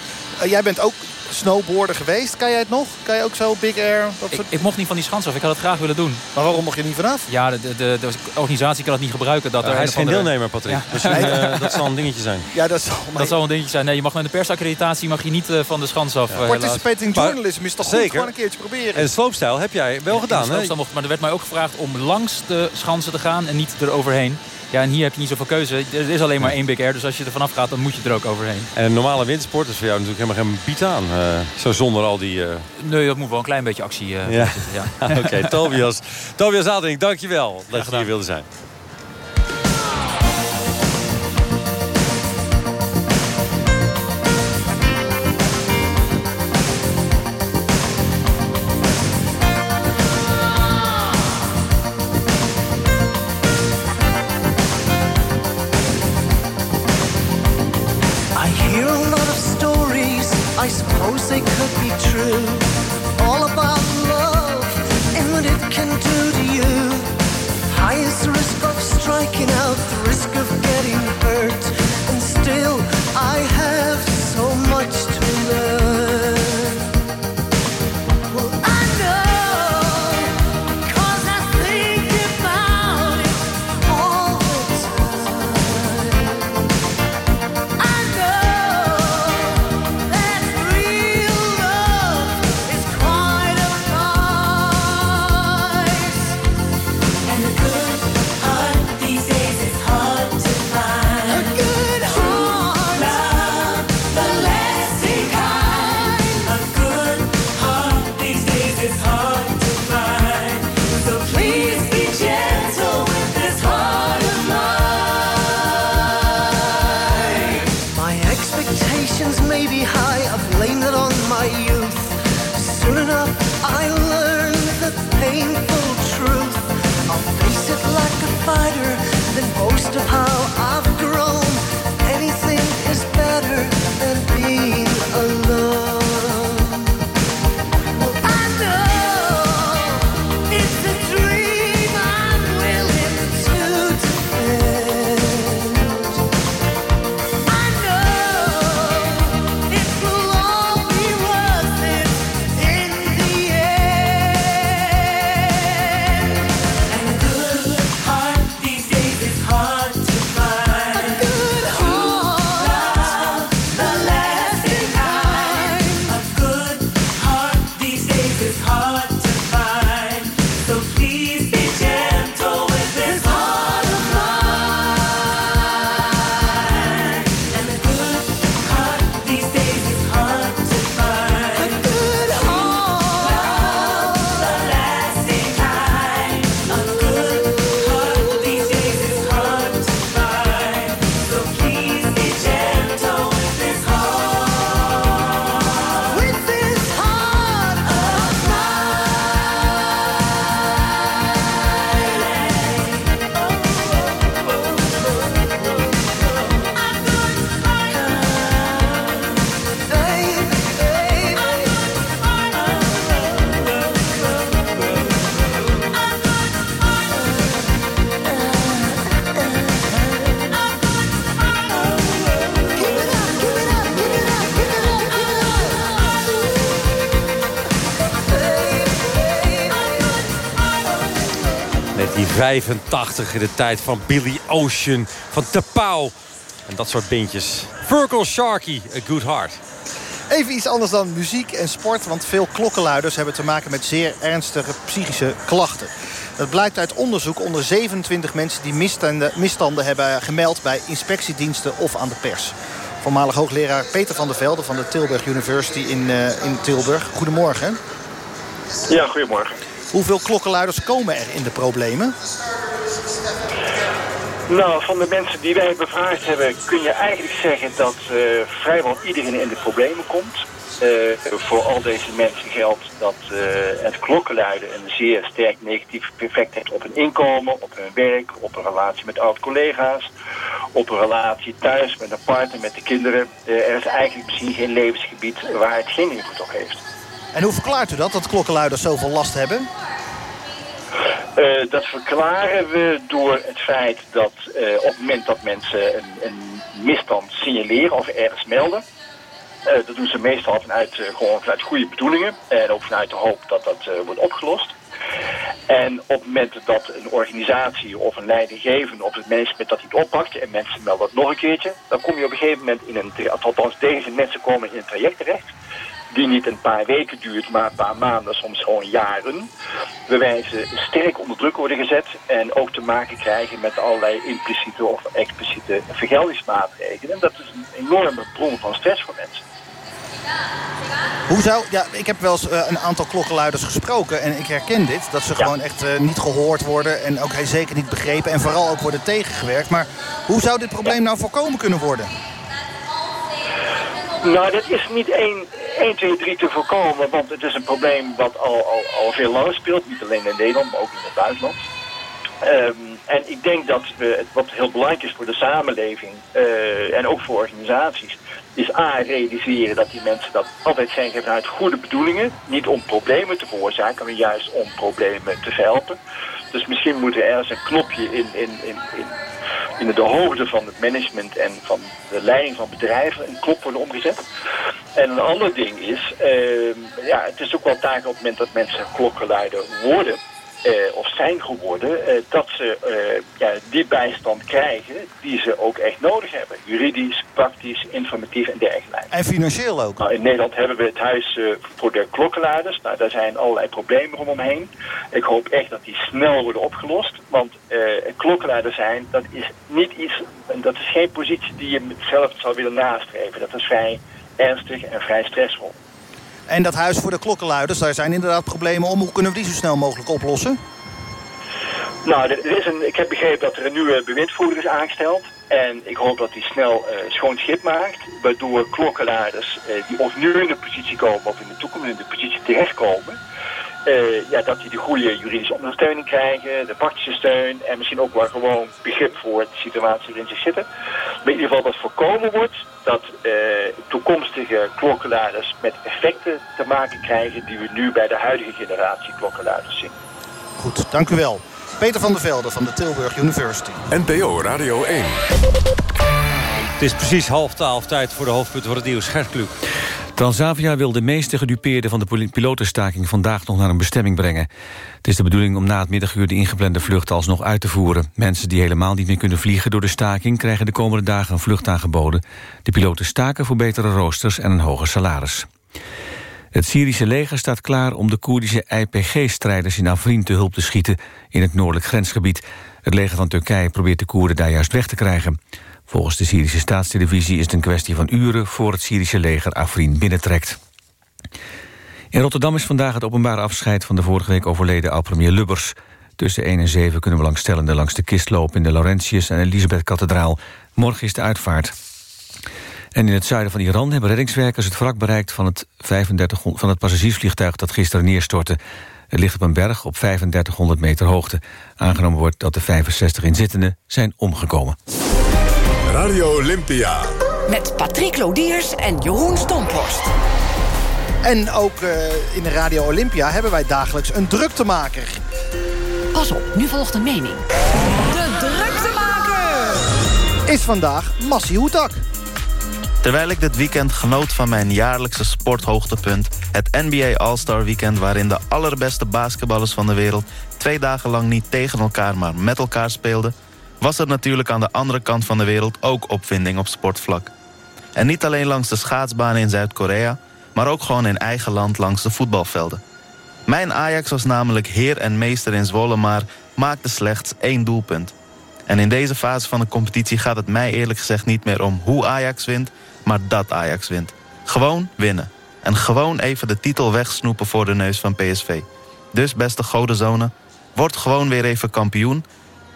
Uh, jij bent ook snowboarder geweest. Kan jij het nog? Kan je ook zo big air? Dat ik, soort... ik mocht niet van die schans af. Ik had het graag willen doen. Maar waarom mocht je niet vanaf? Ja, de, de, de, de organisatie kan het niet gebruiken. Dat er hij is geen andere... deelnemer, Patrick. Ja. Dus uh, dat zal een dingetje zijn. Ja, dat zal, dat zal een dingetje zijn. Nee, je mag met een persaccreditatie mag je niet uh, van de schans af. Ja. Participating journalism is toch Zeker. goed? Gewoon een keertje proberen. En sloopstijl heb jij wel ja, gedaan, hè? Mocht, maar er werd mij ook gevraagd om langs de schansen te gaan en niet eroverheen. Ja, en hier heb je niet zoveel keuze. Er is alleen maar één Big Air, dus als je er vanaf gaat, dan moet je er ook overheen. En een normale windsport is voor jou natuurlijk helemaal geen biet aan. Uh, zo zonder al die... Uh... Nee, dat moet wel een klein beetje actie uh, ja. Ja. Oké, okay, Tobias. Tobias Adrink, dankjewel dat je hier wilde zijn. 85 in de tijd van Billy Ocean, van Tapau en dat soort beentjes. Virgil Sharky, A Good Heart. Even iets anders dan muziek en sport, want veel klokkenluiders hebben te maken met zeer ernstige psychische klachten. Dat blijkt uit onderzoek onder 27 mensen die misstanden, misstanden hebben gemeld bij inspectiediensten of aan de pers. Voormalig hoogleraar Peter van der Velde van de Tilburg University in, uh, in Tilburg. Goedemorgen. Ja, goedemorgen. Hoeveel klokkenluiders komen er in de problemen? Nou, van de mensen die wij bevraagd hebben... kun je eigenlijk zeggen dat uh, vrijwel iedereen in de problemen komt. Uh, voor al deze mensen geldt dat uh, het klokkenluiden een zeer sterk negatief effect heeft op hun inkomen, op hun werk, op een relatie met oud-collega's, op een relatie thuis met een partner, met de kinderen. Er is eigenlijk misschien geen levensgebied waar het geen invloed op heeft. En hoe verklaart u dat, dat klokkenluiders zoveel last hebben? Uh, dat verklaren we door het feit dat uh, op het moment dat mensen een, een misstand signaleren of ergens melden... Uh, dat doen ze meestal vanuit, gewoon vanuit goede bedoelingen en ook vanuit de hoop dat dat wordt opgelost. En op het moment dat een organisatie of een leidinggevende of het management dat niet oppakt en mensen melden dat nog een keertje, dan kom je op een gegeven moment in een, althans deze mensen komen in een traject terecht die niet een paar weken duurt, maar een paar maanden, soms gewoon jaren, waarbij ze sterk onder druk worden gezet en ook te maken krijgen met allerlei impliciete of expliciete vergeldingsmaatregelen. En dat is een enorme bron van stress voor mensen. Hoe zou, ja, ik heb wel eens uh, een aantal klokkenluiders gesproken en ik herken dit. Dat ze ja. gewoon echt uh, niet gehoord worden en ook zeker niet begrepen en vooral ook worden tegengewerkt. Maar hoe zou dit probleem nou voorkomen kunnen worden? Nou, dat is niet één, 1, 2, 3 te voorkomen, want het is een probleem wat al, al, al veel langer speelt. Niet alleen in Nederland, maar ook in het buitenland. Um, en ik denk dat we, wat heel belangrijk is voor de samenleving uh, en ook voor organisaties, is A, realiseren dat die mensen dat altijd zijn vanuit goede bedoelingen. Niet om problemen te veroorzaken, maar juist om problemen te verhelpen. Dus misschien moet er ergens een knopje in, in, in, in, in de hoofden van het management en van de leiding van bedrijven een knop worden omgezet. En een ander ding is, uh, ja, het is ook wel taak op het moment dat mensen klokkenluider worden. Uh, of zijn geworden, uh, dat ze uh, ja, die bijstand krijgen die ze ook echt nodig hebben. Juridisch, praktisch, informatief en dergelijke. En financieel ook? Nou, in Nederland hebben we het huis voor de klokkenluiders. Nou, daar zijn allerlei problemen omheen. Ik hoop echt dat die snel worden opgelost. Want klokkenluider zijn, dat is niet iets, dat is geen positie die je zelf zou willen nastreven. Dat is vrij ernstig en vrij stressvol. En dat huis voor de klokkenluiders, daar zijn inderdaad problemen om. Hoe kunnen we die zo snel mogelijk oplossen? Nou, er is een, ik heb begrepen dat er een nieuwe bewindvoerder is aangesteld. En ik hoop dat hij snel uh, schoon schip maakt. Waardoor klokkenluiders uh, die of nu in de positie komen of in de toekomst in de positie terechtkomen. Uh, ja, dat die de goede juridische ondersteuning krijgen, de praktische steun en misschien ook wel gewoon begrip voor de situatie waarin ze zitten. Maar in ieder geval dat voorkomen wordt dat uh, toekomstige klokkenluiders met effecten te maken krijgen die we nu bij de huidige generatie klokkenluiders zien. Goed, dank u wel. Peter van der Velde van de Tilburg University. NPO Radio 1. Het is precies half twaalf tijd voor de hoofdpunten van het nieuws. Gert Kluk. Transavia wil de meeste gedupeerden van de pilotenstaking vandaag nog naar een bestemming brengen. Het is de bedoeling om na het middaguur de ingeplande vlucht alsnog uit te voeren. Mensen die helemaal niet meer kunnen vliegen door de staking krijgen de komende dagen een vlucht aangeboden. De piloten staken voor betere roosters en een hoger salaris. Het Syrische leger staat klaar om de Koerdische IPG-strijders in Afrin te hulp te schieten in het noordelijk grensgebied. Het leger van Turkije probeert de Koerden daar juist weg te krijgen. Volgens de Syrische staatstelevisie is het een kwestie van uren... voor het Syrische leger Afrin binnentrekt. In Rotterdam is vandaag het openbare afscheid... van de vorige week overleden oud-premier Lubbers. Tussen 1 en 7 kunnen belangstellenden langs de kist lopen... in de Laurentius- en Elisabeth-kathedraal. Morgen is de uitvaart. En in het zuiden van Iran hebben reddingswerkers het wrak bereikt... van het, 35, van het passagiersvliegtuig dat gisteren neerstortte. Het ligt op een berg op 3500 meter hoogte. Aangenomen wordt dat de 65 inzittenden zijn omgekomen. Radio Olympia. Met Patrick Lodiers en Jeroen Stomphorst. En ook uh, in de Radio Olympia hebben wij dagelijks een druktemaker. Pas op, nu volgt een mening. De druktemaker! Is vandaag Massi Hoetak. Terwijl ik dit weekend genoot van mijn jaarlijkse sporthoogtepunt... het NBA All-Star Weekend waarin de allerbeste basketballers van de wereld... twee dagen lang niet tegen elkaar, maar met elkaar speelden... was er natuurlijk aan de andere kant van de wereld ook opwinding op sportvlak. En niet alleen langs de schaatsbanen in Zuid-Korea... maar ook gewoon in eigen land langs de voetbalvelden. Mijn Ajax was namelijk heer en meester in Zwolle... maar maakte slechts één doelpunt. En in deze fase van de competitie gaat het mij eerlijk gezegd niet meer om hoe Ajax wint maar dat Ajax wint. Gewoon winnen. En gewoon even de titel wegsnoepen voor de neus van PSV. Dus beste godenzone, word gewoon weer even kampioen.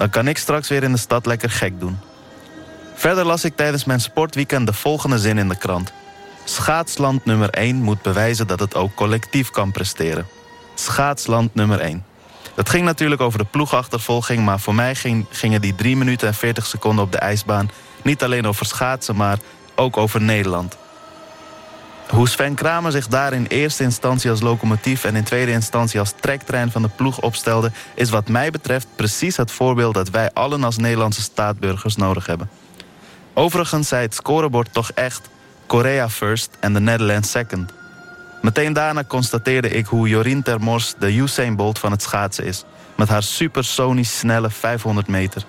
Dan kan ik straks weer in de stad lekker gek doen. Verder las ik tijdens mijn sportweekend de volgende zin in de krant. Schaatsland nummer 1 moet bewijzen dat het ook collectief kan presteren. Schaatsland nummer 1. Het ging natuurlijk over de ploegachtervolging... maar voor mij ging, gingen die 3 minuten en 40 seconden op de ijsbaan... niet alleen over schaatsen, maar ook over Nederland. Hoe Sven Kramer zich daar in eerste instantie als locomotief... en in tweede instantie als trektrein van de ploeg opstelde... is wat mij betreft precies het voorbeeld dat wij allen als Nederlandse staatburgers nodig hebben. Overigens zei het scorebord toch echt Korea first en de Netherlands second. Meteen daarna constateerde ik hoe Jorien Termors de Usain Bolt van het schaatsen is... met haar supersonisch snelle 500 meter...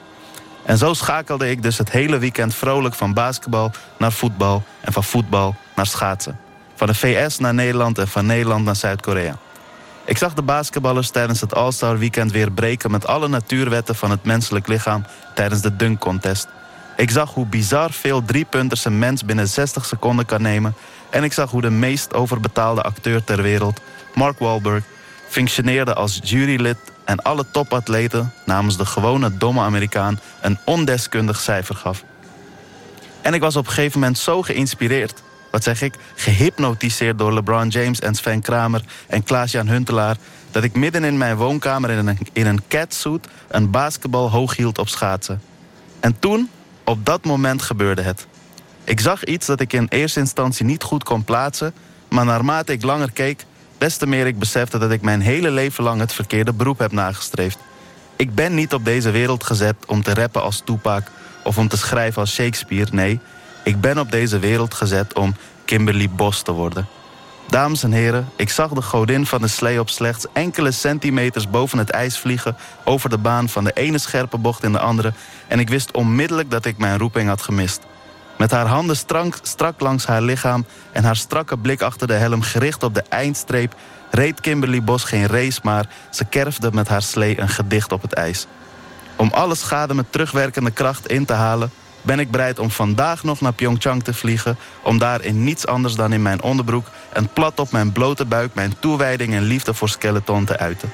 En zo schakelde ik dus het hele weekend vrolijk van basketbal naar voetbal... en van voetbal naar schaatsen. Van de VS naar Nederland en van Nederland naar Zuid-Korea. Ik zag de basketballers tijdens het All-Star Weekend weer breken... met alle natuurwetten van het menselijk lichaam tijdens de dunk contest. Ik zag hoe bizar veel driepunters een mens binnen 60 seconden kan nemen... en ik zag hoe de meest overbetaalde acteur ter wereld, Mark Wahlberg... functioneerde als jurylid en alle topatleten namens de gewone domme Amerikaan een ondeskundig cijfer gaf. En ik was op een gegeven moment zo geïnspireerd, wat zeg ik, gehypnotiseerd door LeBron James en Sven Kramer en Klaas-Jan Huntelaar, dat ik midden in mijn woonkamer in een, in een catsuit een basketbal hoog hield op schaatsen. En toen, op dat moment gebeurde het. Ik zag iets dat ik in eerste instantie niet goed kon plaatsen, maar naarmate ik langer keek, des te meer ik besefte dat ik mijn hele leven lang het verkeerde beroep heb nagestreefd. Ik ben niet op deze wereld gezet om te rappen als Tupac of om te schrijven als Shakespeare. Nee, ik ben op deze wereld gezet om Kimberly Bos te worden. Dames en heren, ik zag de godin van de slee op slechts enkele centimeters boven het ijs vliegen... over de baan van de ene scherpe bocht in de andere... en ik wist onmiddellijk dat ik mijn roeping had gemist. Met haar handen strak, strak langs haar lichaam en haar strakke blik achter de helm gericht op de eindstreep... reed Kimberly Bos geen race, maar ze kerfde met haar slee een gedicht op het ijs. Om alle schade met terugwerkende kracht in te halen... ben ik bereid om vandaag nog naar Pyeongchang te vliegen... om daar in niets anders dan in mijn onderbroek... en plat op mijn blote buik mijn toewijding en liefde voor Skeleton te uiten.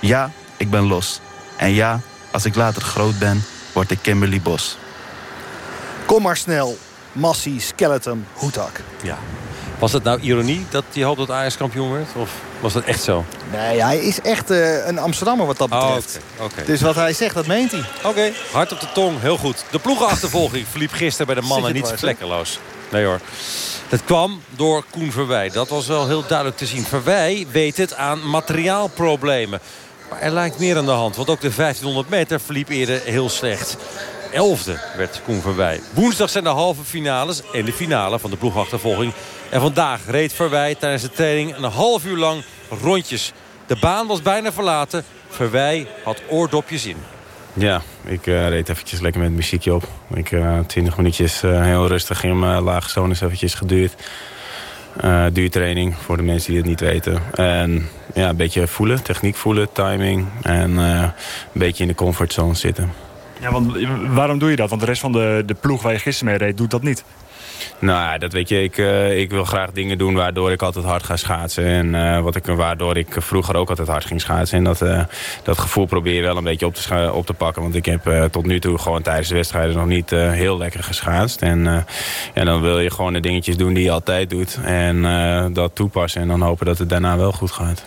Ja, ik ben los. En ja, als ik later groot ben, word ik Kimberly Bos. Kom maar snel. Massie, Skeleton, Hoetak. Ja. Was het nou ironie dat hij hoopt dat Ajax kampioen werd? Of was dat echt zo? Nee, hij is echt uh, een Amsterdammer wat dat Oh, betreft. oké, oké. Dus wat hij zegt, dat meent hij. Oké, hard op de tong, heel goed. De ploegenachtervolging verliep gisteren bij de mannen niet vlekkeloos. Nee hoor. Het kwam door Koen Verwij. Dat was wel heel duidelijk te zien. Verwij weet het aan materiaalproblemen. Maar er lijkt meer aan de hand. Want ook de 1500 meter verliep eerder heel slecht. Elfde werd Koen Verwij. Woensdag zijn de halve finales en de finale van de ploegachtervolging. En vandaag reed Verwij tijdens de training een half uur lang rondjes. De baan was bijna verlaten. Verwij had oordopjes in. Ja, ik eh, reed eventjes lekker met muziekje op. Ik uh, 20 minuutjes eh, heel rustig in mijn lage zones eventjes geduurd. Eh, duurtraining voor de mensen die het niet weten. En ja, een beetje voelen, techniek voelen, timing. En eh, een beetje in de comfortzone zitten. Ja, want waarom doe je dat? Want de rest van de, de ploeg waar je gisteren mee reed, doet dat niet. Nou ja, dat weet je. Ik, eh, ik wil graag dingen doen waardoor ik altijd hard ga schaatsen. En eh, wat ik, waardoor ik vroeger ook altijd hard ging schaatsen. En dat, eh, dat gevoel probeer je wel een beetje op te, op te pakken. Want ik heb tot nu toe gewoon tijdens de wedstrijden nog niet heel lekker geschaatst. En ja, dan wil je gewoon de dingetjes doen die je altijd doet. En dat toepassen. En dan hopen dat het daarna wel goed gaat.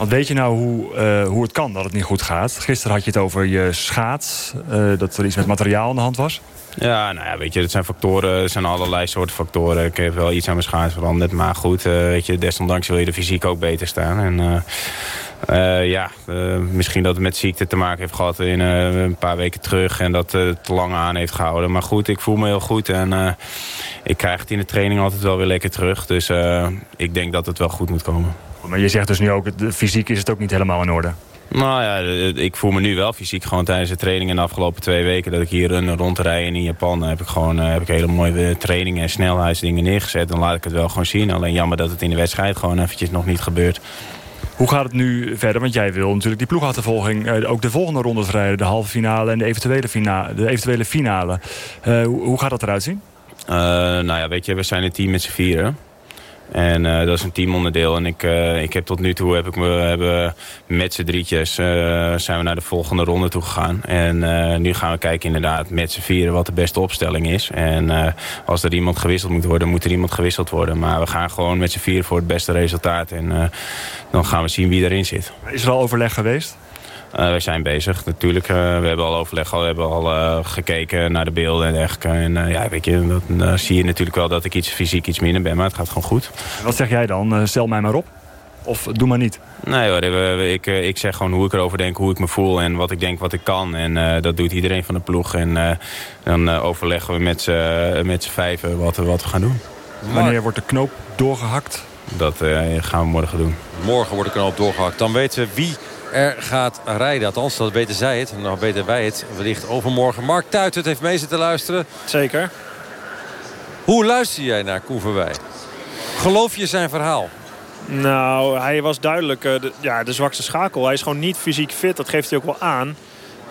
Want weet je nou hoe, eh, hoe het kan dat het niet goed gaat? Gisteren had je het over je schaats, dat er iets met materiaal aan de hand was. Ja, nou ja, weet je, het zijn factoren, het zijn allerlei soorten factoren. Ik heb wel iets aan mijn schaats veranderd, maar goed, uh, weet je, desondanks wil je de fysiek ook beter staan. En uh, uh, ja, misschien dat het met ziekte te maken heeft gehad in een paar weken terug en dat het te lang aan heeft gehouden. Maar goed, ik voel me heel goed en ik krijg het in de training altijd wel weer lekker terug. Dus ik denk dat het wel goed moet komen. Maar je zegt dus nu ook, fysiek is het ook niet helemaal in orde. Nou ja, ik voel me nu wel fysiek gewoon tijdens de training in de afgelopen twee weken dat ik hier rond rondrij in Japan heb ik gewoon heb ik hele mooie trainingen en snelheidsdingen neergezet. Dan laat ik het wel gewoon zien. Alleen jammer dat het in de wedstrijd gewoon eventjes nog niet gebeurt. Hoe gaat het nu verder? Want jij wil natuurlijk die ploegachtervolging ook de volgende ronde rijden. De halve finale en de eventuele finale. De eventuele finale. Uh, hoe gaat dat eruit zien? Uh, nou ja, weet je, we zijn een team met z'n vieren. En uh, dat is een teamonderdeel. En ik, uh, ik heb tot nu toe heb ik me, hebben met z'n drietjes uh, zijn we naar de volgende ronde toe gegaan. En nu gaan we kijken inderdaad met z'n vieren wat de beste opstelling is. En als er iemand gewisseld moet worden, moet er iemand gewisseld worden. Maar we gaan gewoon met z'n vieren voor het beste resultaat. En dan gaan we zien wie erin zit. Is er al overleg geweest? Uh, we zijn bezig natuurlijk. Uh, we hebben al overleg, we hebben al uh, gekeken naar de beelden en dergelijke. En ja, weet je, dan zie je natuurlijk wel dat ik iets fysiek iets minder ben, maar het gaat gewoon goed. Wat zeg jij dan? stel mij maar op? Of doe maar niet? Nee hoor, ik, ik zeg gewoon hoe ik erover denk, hoe ik me voel en wat ik denk wat ik kan. En dat doet iedereen van de ploeg. En dan overleggen we met z'n vijven wat, wat we gaan doen. Wanneer wordt de knoop doorgehakt? Dat gaan we morgen doen. Morgen wordt de knoop doorgehakt. Dan weten we wie er gaat rijden. Althans, dat weten zij het. Dan weten wij het wellicht overmorgen. Mark Tuit het heeft mee zitten luisteren. Zeker. Hoe luister jij naar Koen Verwij? Geloof je zijn verhaal? Nou, hij was duidelijk uh, de, ja, de zwakste schakel. Hij is gewoon niet fysiek fit. Dat geeft hij ook wel aan.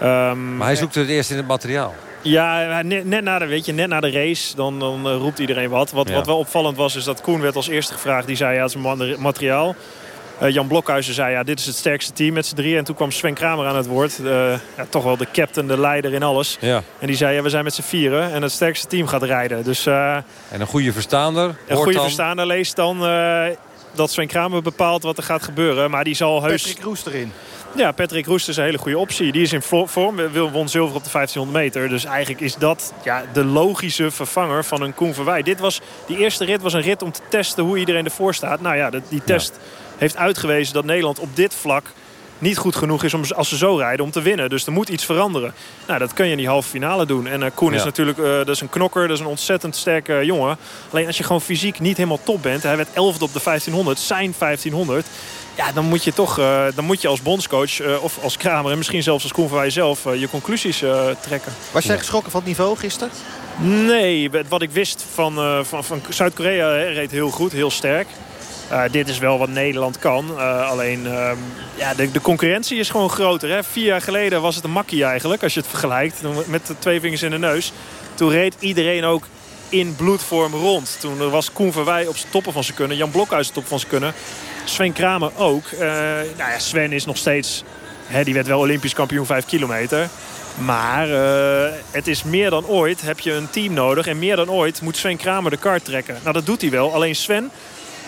Um, maar hij zoekt het eerst in het materiaal. Ja, net, net, na de, weet je, net na de race dan, dan uh, roept iedereen wat. Wat, ja. wat wel opvallend was, is dat Koen werd als eerste gevraagd. Die zei, ja, het is materiaal. Uh, Jan Blokhuizen zei, ja, dit is het sterkste team met z'n drieën. En toen kwam Sven Kramer aan het woord. Uh, ja, toch wel de captain, de leider in alles. Ja. En die zei, ja, we zijn met z'n vieren. En het sterkste team gaat rijden. Dus, uh, en een goede verstaander? Een goede dan... verstaander leest dan dat Sven Kramer bepaalt wat er gaat gebeuren. Maar die zal heus... Patrick Roest erin. Ja, Patrick Roest is een hele goede optie. Die is in vorm, won zilver op de 1500 meter. Dus eigenlijk is dat ja, de logische vervanger van een Koen Verwij. Dit was, die eerste rit was een rit om te testen hoe iedereen ervoor staat. Nou ja, die test... Ja heeft uitgewezen dat Nederland op dit vlak niet goed genoeg is om, als ze zo rijden om te winnen. Dus er moet iets veranderen. Nou, dat kun je in die halve finale doen. En uh, Koen ja. is natuurlijk uh, dat is een knokker. Dat is een ontzettend sterke jongen. Alleen als je gewoon fysiek niet helemaal top bent. Hij werd elfde op de 1500. Zijn 1500. Ja, dan moet je toch uh, dan moet je als bondscoach of als Kramer... en misschien zelfs als Koen van Wij zelf je conclusies trekken. Was jij geschrokken van het niveau gisteren? Nee, wat ik wist van, van, van Zuid-Korea reed heel goed, heel sterk. Uh, dit is wel wat Nederland kan. Uh, alleen uh, ja, de, de, concurrentie is gewoon groter. Hè? Vier jaar geleden was het een makkie eigenlijk. Als je het vergelijkt met de twee vingers in de neus. Toen reed iedereen ook in bloedvorm rond. Toen was Koen Verwij op zijn toppen van zijn kunnen. Jan Blokhuis op top van zijn kunnen. Sven Kramer ook. nou ja, Sven is nog steeds... Hè, die werd wel Olympisch kampioen 5 kilometer. Maar het is meer dan ooit heb je een team nodig. En meer dan ooit moet Sven Kramer de kar trekken. Nou, dat doet hij wel. Alleen Sven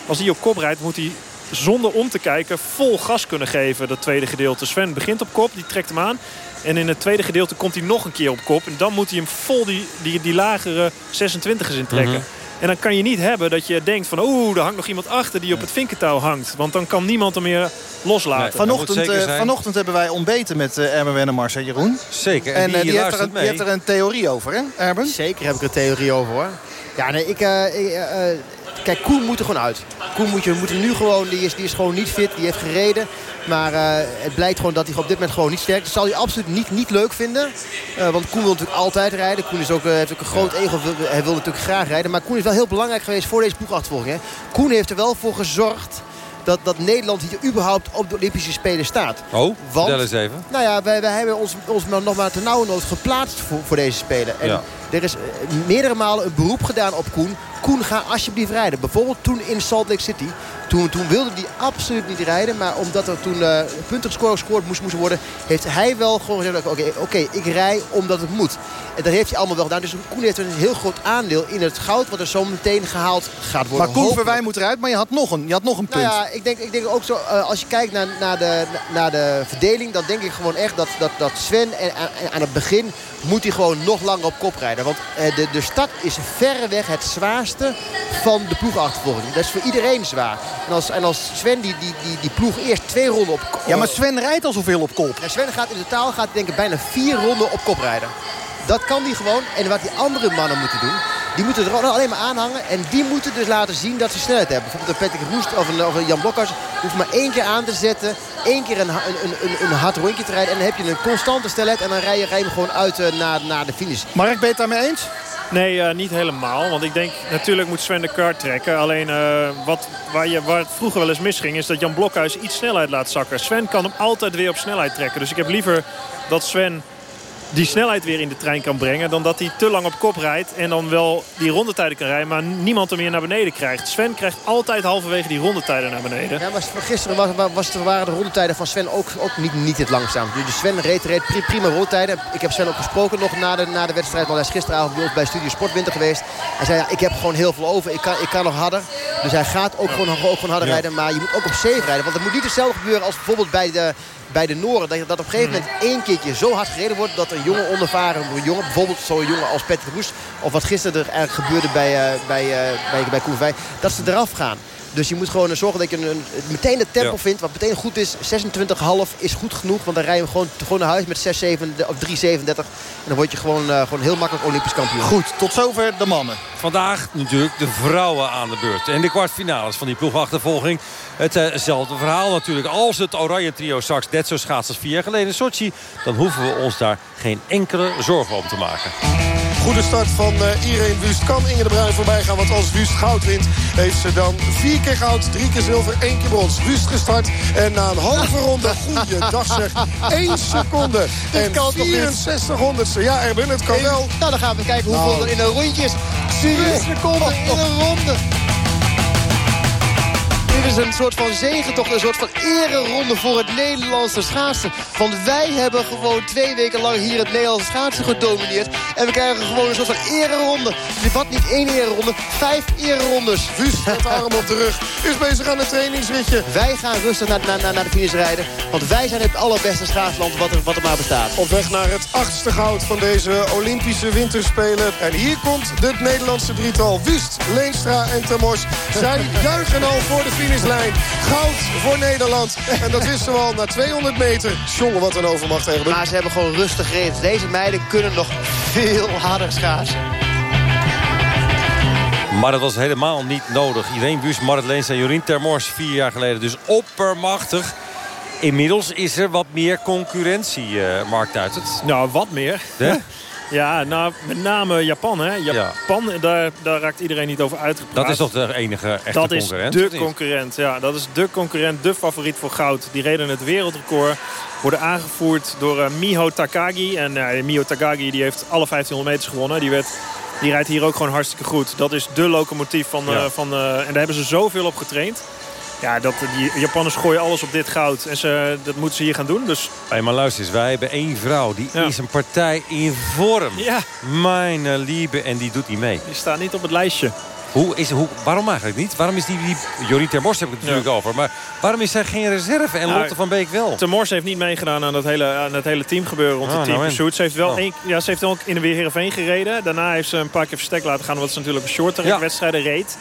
als hij op kop rijdt moet hij zonder om te kijken vol gas kunnen geven. Dat tweede gedeelte. Sven begint op kop, die trekt hem aan. En in het tweede gedeelte komt hij nog een keer op kop. En dan moet hij hem vol die, die, die lagere 26ers in trekken. Mm -hmm. En dan kan je niet hebben dat je denkt van... oeh, er hangt nog iemand achter die op het vinkentouw hangt. Want dan kan niemand hem meer loslaten. Nee, vanochtend, uh, vanochtend hebben wij ontbeten met uh, Erben Wennemars en Jeroen. Zeker. En, en die, uh, die, heeft een, die, heeft er een, theorie over, hè, Erben? Zeker heb ik er een theorie over, hoor. Ja, nee, ik... ik Kijk, Koen moet er gewoon uit. Koen moet, je, moet er nu gewoon, die is, die is gewoon niet fit, die heeft gereden. Maar uh, het blijkt gewoon dat hij op dit moment gewoon niet sterk is. Dat zal hij absoluut niet, niet leuk vinden. Uh, want Koen wil natuurlijk altijd rijden. Koen is ook, uh, heeft ook een groot ego. Hij wil natuurlijk graag rijden. Maar Koen is wel heel belangrijk geweest voor deze ploegachtervolging. Hè. Koen heeft er wel voor gezorgd dat, dat Nederland hier überhaupt op de Olympische Spelen staat. Oh, Want, vertel eens even. Nou ja, wij, wij hebben ons, ons nog maar ten nauwe nood geplaatst voor, voor deze Spelen. En ja. er is meerdere malen een beroep gedaan op Koen. Koen, ga alsjeblieft rijden. Bijvoorbeeld toen in Salt Lake City. Toen, toen wilde hij absoluut niet rijden. Maar omdat er toen uh, punten gescoord, moest, moest worden... heeft hij wel gewoon gezegd... oké, okay, okay, ik rij omdat het moet. En dat heeft hij allemaal wel gedaan. Dus Koen heeft een heel groot aandeel in het goud... wat er zo meteen gehaald gaat worden. Maar Koen Verwij moet eruit, maar je had nog een, je had nog een punt. Nou ja, ik denk, ik denk ook zo... Uh, als je kijkt naar, naar, de, naar de verdeling... dan denk ik gewoon echt dat, dat, dat Sven en, aan, aan het begin... moet hij gewoon nog langer op kop rijden. Want eh, de, de start is verreweg het zwaarste van de ploegachtervolging. Dat is voor iedereen zwaar. En als, en als Sven die, die, die, die ploeg eerst twee ronden op kop... Ja, maar Sven rijdt al zoveel op kop. Ja, Sven gaat in totaal gaat, denk ik bijna vier ronden op kop rijden. Dat kan die gewoon. En wat die andere mannen moeten doen... Die moeten er alleen maar aanhangen. En die moeten dus laten zien dat ze snelheid hebben. Bijvoorbeeld een Patrick Roest of een, of een Jan Blokkers. hoeft maar één keer aan te zetten. één keer een, een, een, een hard rondje te rijden. En dan heb je een constante snelheid. En dan rij je, rij je hem gewoon uit uh, naar, naar de finish. Mark, ben je het daarmee eens? Nee, uh, niet helemaal. Want ik denk, natuurlijk moet Sven de kar trekken. Alleen uh, wat, waar, je, waar het vroeger wel eens misging... is dat Jan Blokhuis iets snelheid laat zakken. Sven kan hem altijd weer op snelheid trekken. Dus ik heb liever dat Sven die snelheid weer in de trein kan brengen... dan dat hij te lang op kop rijdt en dan wel die rondetijden kan rijden... maar niemand hem meer naar beneden krijgt. Sven krijgt altijd halverwege die rondetijden naar beneden. Ja, maar gisteren was, was, waren de rondetijden van Sven ook, ook niet, niet het langzaam. Dus Sven reed, reed prima rondetijden. Ik heb Sven ook gesproken nog na de, na de wedstrijd... want hij is gisteravond bij ons bij Studio Sportwinter geweest. Hij zei, ja, ik heb gewoon heel veel over. Ik kan, ik kan nog harder. Dus hij gaat ook, gewoon, ook gewoon harder ja. rijden. Maar je moet ook op safe rijden. Want het moet niet hetzelfde gebeuren als bijvoorbeeld bij de bij de Noren. Dat, dat op een gegeven moment één keertje zo hard gereden wordt... dat een jonge onervaren jongen, bijvoorbeeld zo'n jongen als Patrick Roest... of wat gisteren er eigenlijk gebeurde bij, uh, bij, uh, bij, bij Koen dat ze eraf gaan. Dus je moet gewoon zorgen dat je een, meteen het tempo ja. vindt. Wat meteen goed is. 26,5 is goed genoeg. Want dan rij je gewoon, gewoon naar huis met 6, 7, of 3,37. En dan word je gewoon, uh, gewoon heel makkelijk Olympisch kampioen. Goed, tot zover de mannen. Vandaag natuurlijk de vrouwen aan de beurt. En de kwartfinales van die ploegachtervolging. Hetzelfde verhaal natuurlijk. Als het oranje trio straks net zo schaats als vier jaar geleden in Sochi... dan hoeven we ons daar geen enkele zorgen om te maken. Goede start van uh, Irene Wust. Kan Inge de Bruin voorbij gaan? Want als Wust goud wint, heeft ze dan vier keer goud, drie keer zilver, één keer brons. Wust gestart en na een halve ronde, goede dag zeg, één seconde. En 64 honderdste. Ja, Erben, het kan wel. Nou, dan gaan we kijken hoeveel nou. er in een rondje is. 4 seconden in een ronde. Dit is een soort van zegentocht, een soort van ereronde voor het Nederlandse schaatsen. Want wij hebben gewoon twee weken lang hier het Nederlandse schaatsen gedomineerd. En we krijgen gewoon een soort van ereronde. Wat niet één ereronde, vijf ererondes. Wust met de arm op de rug is bezig aan het trainingsritje. Wij gaan rustig naar, naar, naar de finish rijden. Want wij zijn het allerbeste schaatsland wat er, wat er maar bestaat. Op weg naar het achtste goud van deze Olympische winterspelen. En hier komt het Nederlandse drietal. Wust, Leenstra en Termors. Zij juichen al voor de finish finishlijn. Goud voor Nederland. En dat wisten we al na 200 meter. Jongen, wat een overmacht eigenlijk. Maar ze hebben gewoon rustig gereden. Deze meiden kunnen nog veel harder schaatsen. Maar dat was helemaal niet nodig. Irene Buus, Marit Leens en Jorien Termors vier jaar geleden. Dus oppermachtig. Inmiddels is er wat meer concurrentie, uh, Mark Duitert. Nou, wat meer. De? Ja, nou, met name Japan. Hè. Japan, ja. daar, daar raakt iedereen niet over uitgepraat. Dat is toch de enige echte dat concurrent? Dat is de concurrent, ja. Dat is de concurrent, de favoriet voor goud. Die reden het wereldrecord. Worden aangevoerd door uh, Miho Takagi. En uh, Miho Takagi die heeft alle 1500 meters gewonnen. Die, werd, die rijdt hier ook gewoon hartstikke goed. Dat is de locomotief van... Ja. Uh, van en daar hebben ze zoveel op getraind. Ja, dat, die Japanners gooien alles op dit goud. En ze, dat moeten ze hier gaan doen. Dus... Hey, maar luister eens, wij hebben één vrouw. Die ja. is een partij in vorm. Ja. Mijn lieve. En die doet niet mee. Die staat niet op het lijstje. Hoe is, hoe, waarom eigenlijk niet? Waarom is die, die Jorien Termors heb ik het natuurlijk ja. over. Maar waarom is zij geen reserve en nou, Lotte van Beek wel? Termors heeft niet meegedaan aan dat hele, aan dat hele teamgebeuren rond Ah, de team nou pursuit. Ze heeft wel Oh. ja, ze heeft ook in de Heerenveen gereden. Daarna heeft ze een paar keer verstek laten gaan. Omdat ze natuurlijk een short Ja. wedstrijden reed.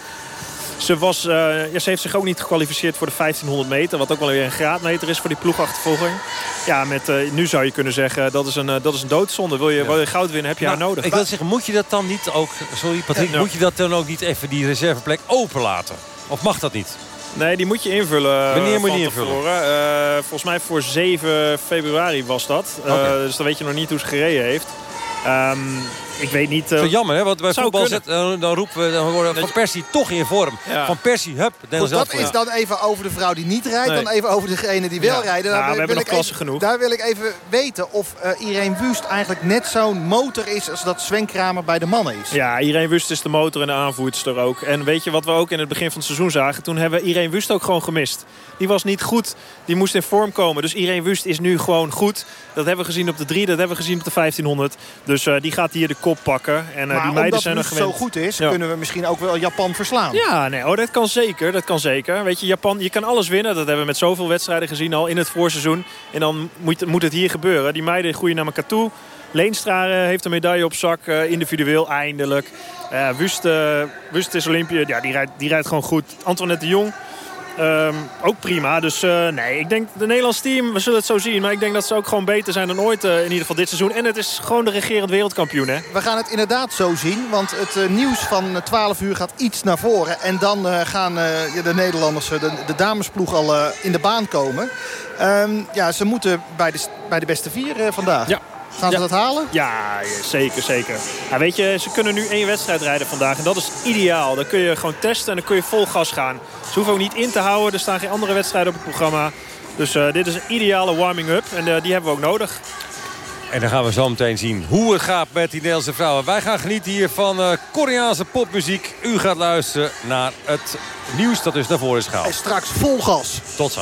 Ze, was, eh, ja, ze heeft zich ook niet gekwalificeerd voor de 1500 meter. Wat ook wel weer een graadmeter is voor die ploegachtervolging. Ja, met, eh, nu zou je kunnen zeggen dat is een, eh, dat is een doodzonde. Wil je, wil je goud winnen, heb je haar Nou, nodig. Ik wil zeggen, moet je dat dan niet ook... Sorry Patrick, Ja. moet je dat dan ook niet even die reserveplek openlaten? Of mag dat niet? Nee, die moet je invullen. Wanneer moet je invullen? volgens mij voor 7 februari was dat. Oké. dus dan weet je nog niet hoe ze gereden heeft. Ehm, ik weet niet... eh, Zo jammer, hè? Want bij voetbal zet, eh, dan roepen we, dan worden Van Persie toch in vorm. Ja. Van Persie, hup. Goed, dat is dan even over de vrouw die niet rijdt. Nee. Dan even over degene die wel Ja. rijden. Nou, Daar we wil hebben nog ik klasse even- genoeg. Daar wil ik even weten of eh Irene Wust eigenlijk net zo'n motor is... als dat Sven Kramer bij de mannen is. Ja, Irene Wust is de motor en de aanvoerster ook. En weet je wat we ook in het begin van het seizoen zagen? Toen hebben we Irene Wust ook gewoon gemist. Die was niet goed. Die moest in vorm komen. Dus Irene Wust is nu gewoon goed. Dat hebben we gezien op de 3, dat hebben we gezien op de 1500. Dus eh, die gaat hier de kop pakken. En eh, maar die meiden zijn er gewend. zo goed is, Ja. kunnen we misschien ook wel Japan verslaan. Ja, nee, oh, dat kan zeker. Dat kan zeker. Weet je, Japan, je kan alles winnen. Dat hebben we met zoveel wedstrijden gezien al in het voorseizoen. En dan moet, moet het hier gebeuren. Die meiden groeien naar elkaar toe. Leenstra eh, heeft een medaille op zak, eh, individueel eindelijk. Uh, Wust, uh, Wust is Olympia, ja, die, rijdt, die rijdt gewoon goed. Antoinette de Jong, um, ook prima. Dus uh, nee, ik denk het Nederlands team, we zullen het zo zien. Maar ik denk dat ze ook gewoon beter zijn dan ooit in ieder geval dit seizoen. En het is gewoon de regerend wereldkampioen, hè? We gaan het inderdaad zo zien. Want het nieuws van 12 uur gaat iets naar voren. En dan gaan de Nederlanders, de, de damesploeg al in de baan komen. Um, ja, ze moeten bij de, bij de beste vier vandaag. Ja. Gaan ze dat halen? Ja, zeker, zeker. Ja, weet je, ze kunnen nu één wedstrijd rijden vandaag. En dat is ideaal. Dan kun je gewoon testen en dan kun je vol gas gaan. Ze hoeven ook niet in te houden. Er staan geen andere wedstrijden op het programma. Dus uh, dit is een ideale warming-up. En uh, die hebben we ook nodig. En dan gaan we zo meteen zien hoe het gaat met die Nederlandse vrouwen. Wij gaan genieten hier van uh, Koreaanse popmuziek. U gaat luisteren naar het nieuws dat dus naar voren is gehaald. En straks vol gas. Tot zo.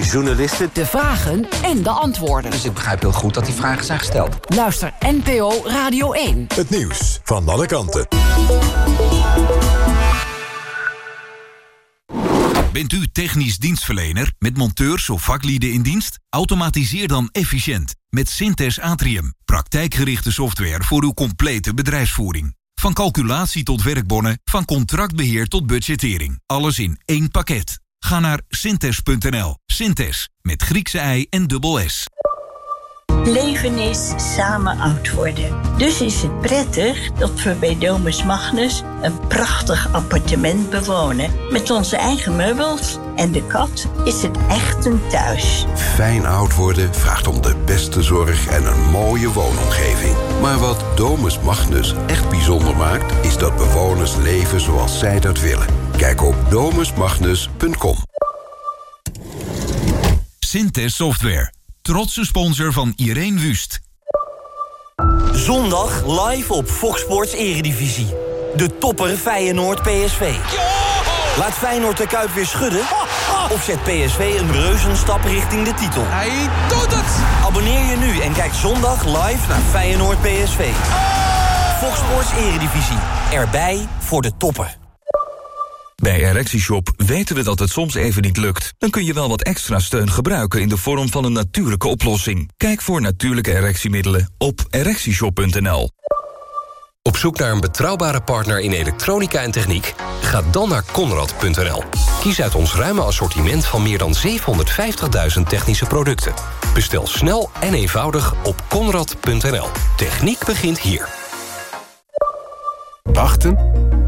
journalisten de vragen en de antwoorden. Dus ik begrijp heel goed dat die vragen zijn gesteld. Luister NPO Radio 1. Het nieuws van alle kanten. Bent u technisch dienstverlener met monteurs of vaklieden in dienst? Automatiseer dan efficiënt met Synthes Atrium. Praktijkgerichte software voor uw complete bedrijfsvoering. Van calculatie tot werkbonnen, van contractbeheer tot budgettering. Alles in één pakket. Ga naar synthes.nl. Synthes, met Griekse ei en dubbel S. Leven is samen oud worden. Dus is het prettig dat we bij Domus Magnus een prachtig appartement bewonen. Met onze eigen meubels en de kat is het echt een thuis. Fijn oud worden vraagt om de beste zorg en een mooie woonomgeving. Maar wat Domus Magnus echt bijzonder maakt... is dat bewoners leven zoals zij dat willen. Kijk op domusmagnus.com. Synthes Software. Trotse sponsor van Irene Wust. Zondag live op Fox Sports Eredivisie. De topper Feyenoord PSV. Laat Feyenoord de Kuip weer schudden? Of zet PSV een reuzenstap richting de titel? Hij doet het! Abonneer je nu en kijk zondag live naar Feyenoord PSV. Fox Sports Eredivisie. Erbij voor de toppen. Bij ErectieShop weten we dat het soms even niet lukt. Dan kun je wel wat extra steun gebruiken in de vorm van een natuurlijke oplossing. Kijk voor natuurlijke erectiemiddelen op ErectieShop.nl. Op zoek naar een betrouwbare partner in elektronica en techniek? Ga dan naar Conrad.nl. Kies uit ons ruime assortiment van meer dan 750.000 technische producten. Bestel snel en eenvoudig op Conrad.nl. Techniek begint hier. Wachten?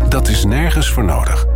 Dat is nergens voor nodig.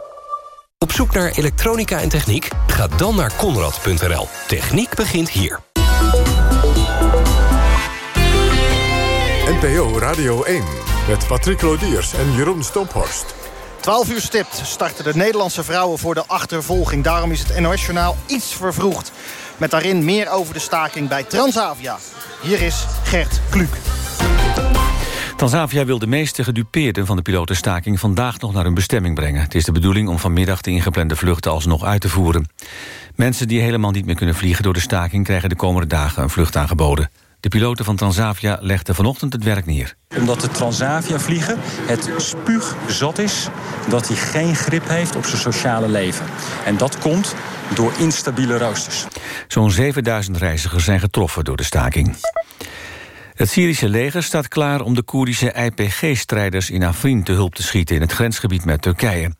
Op zoek naar elektronica en techniek? Ga dan naar Conrad.nl. Techniek begint hier. NPO Radio 1 met Patrick Lodiers en Jeroen Stomphorst. 12 uur stipt starten de Nederlandse vrouwen voor de achtervolging. Daarom is het NOS-journaal iets vervroegd. Met daarin meer over de staking bij Transavia. Hier is Gert Kluk. Transavia wil de meeste gedupeerden van de pilotenstaking vandaag nog naar hun bestemming brengen. Het is de bedoeling om vanmiddag de ingeplande vluchten alsnog uit te voeren. Mensen die helemaal niet meer kunnen vliegen door de staking krijgen de komende dagen een vlucht aangeboden. De piloten van Transavia legden vanochtend het werk neer. Omdat de Transavia vliegen het spuugzat is dat hij geen grip heeft op zijn sociale leven. En dat komt door instabiele roosters. Zo'n 7000 reizigers zijn getroffen door de staking. Het Syrische leger staat klaar om de Koerdische IPG-strijders in Afrin te hulp te schieten in het grensgebied met Turkije.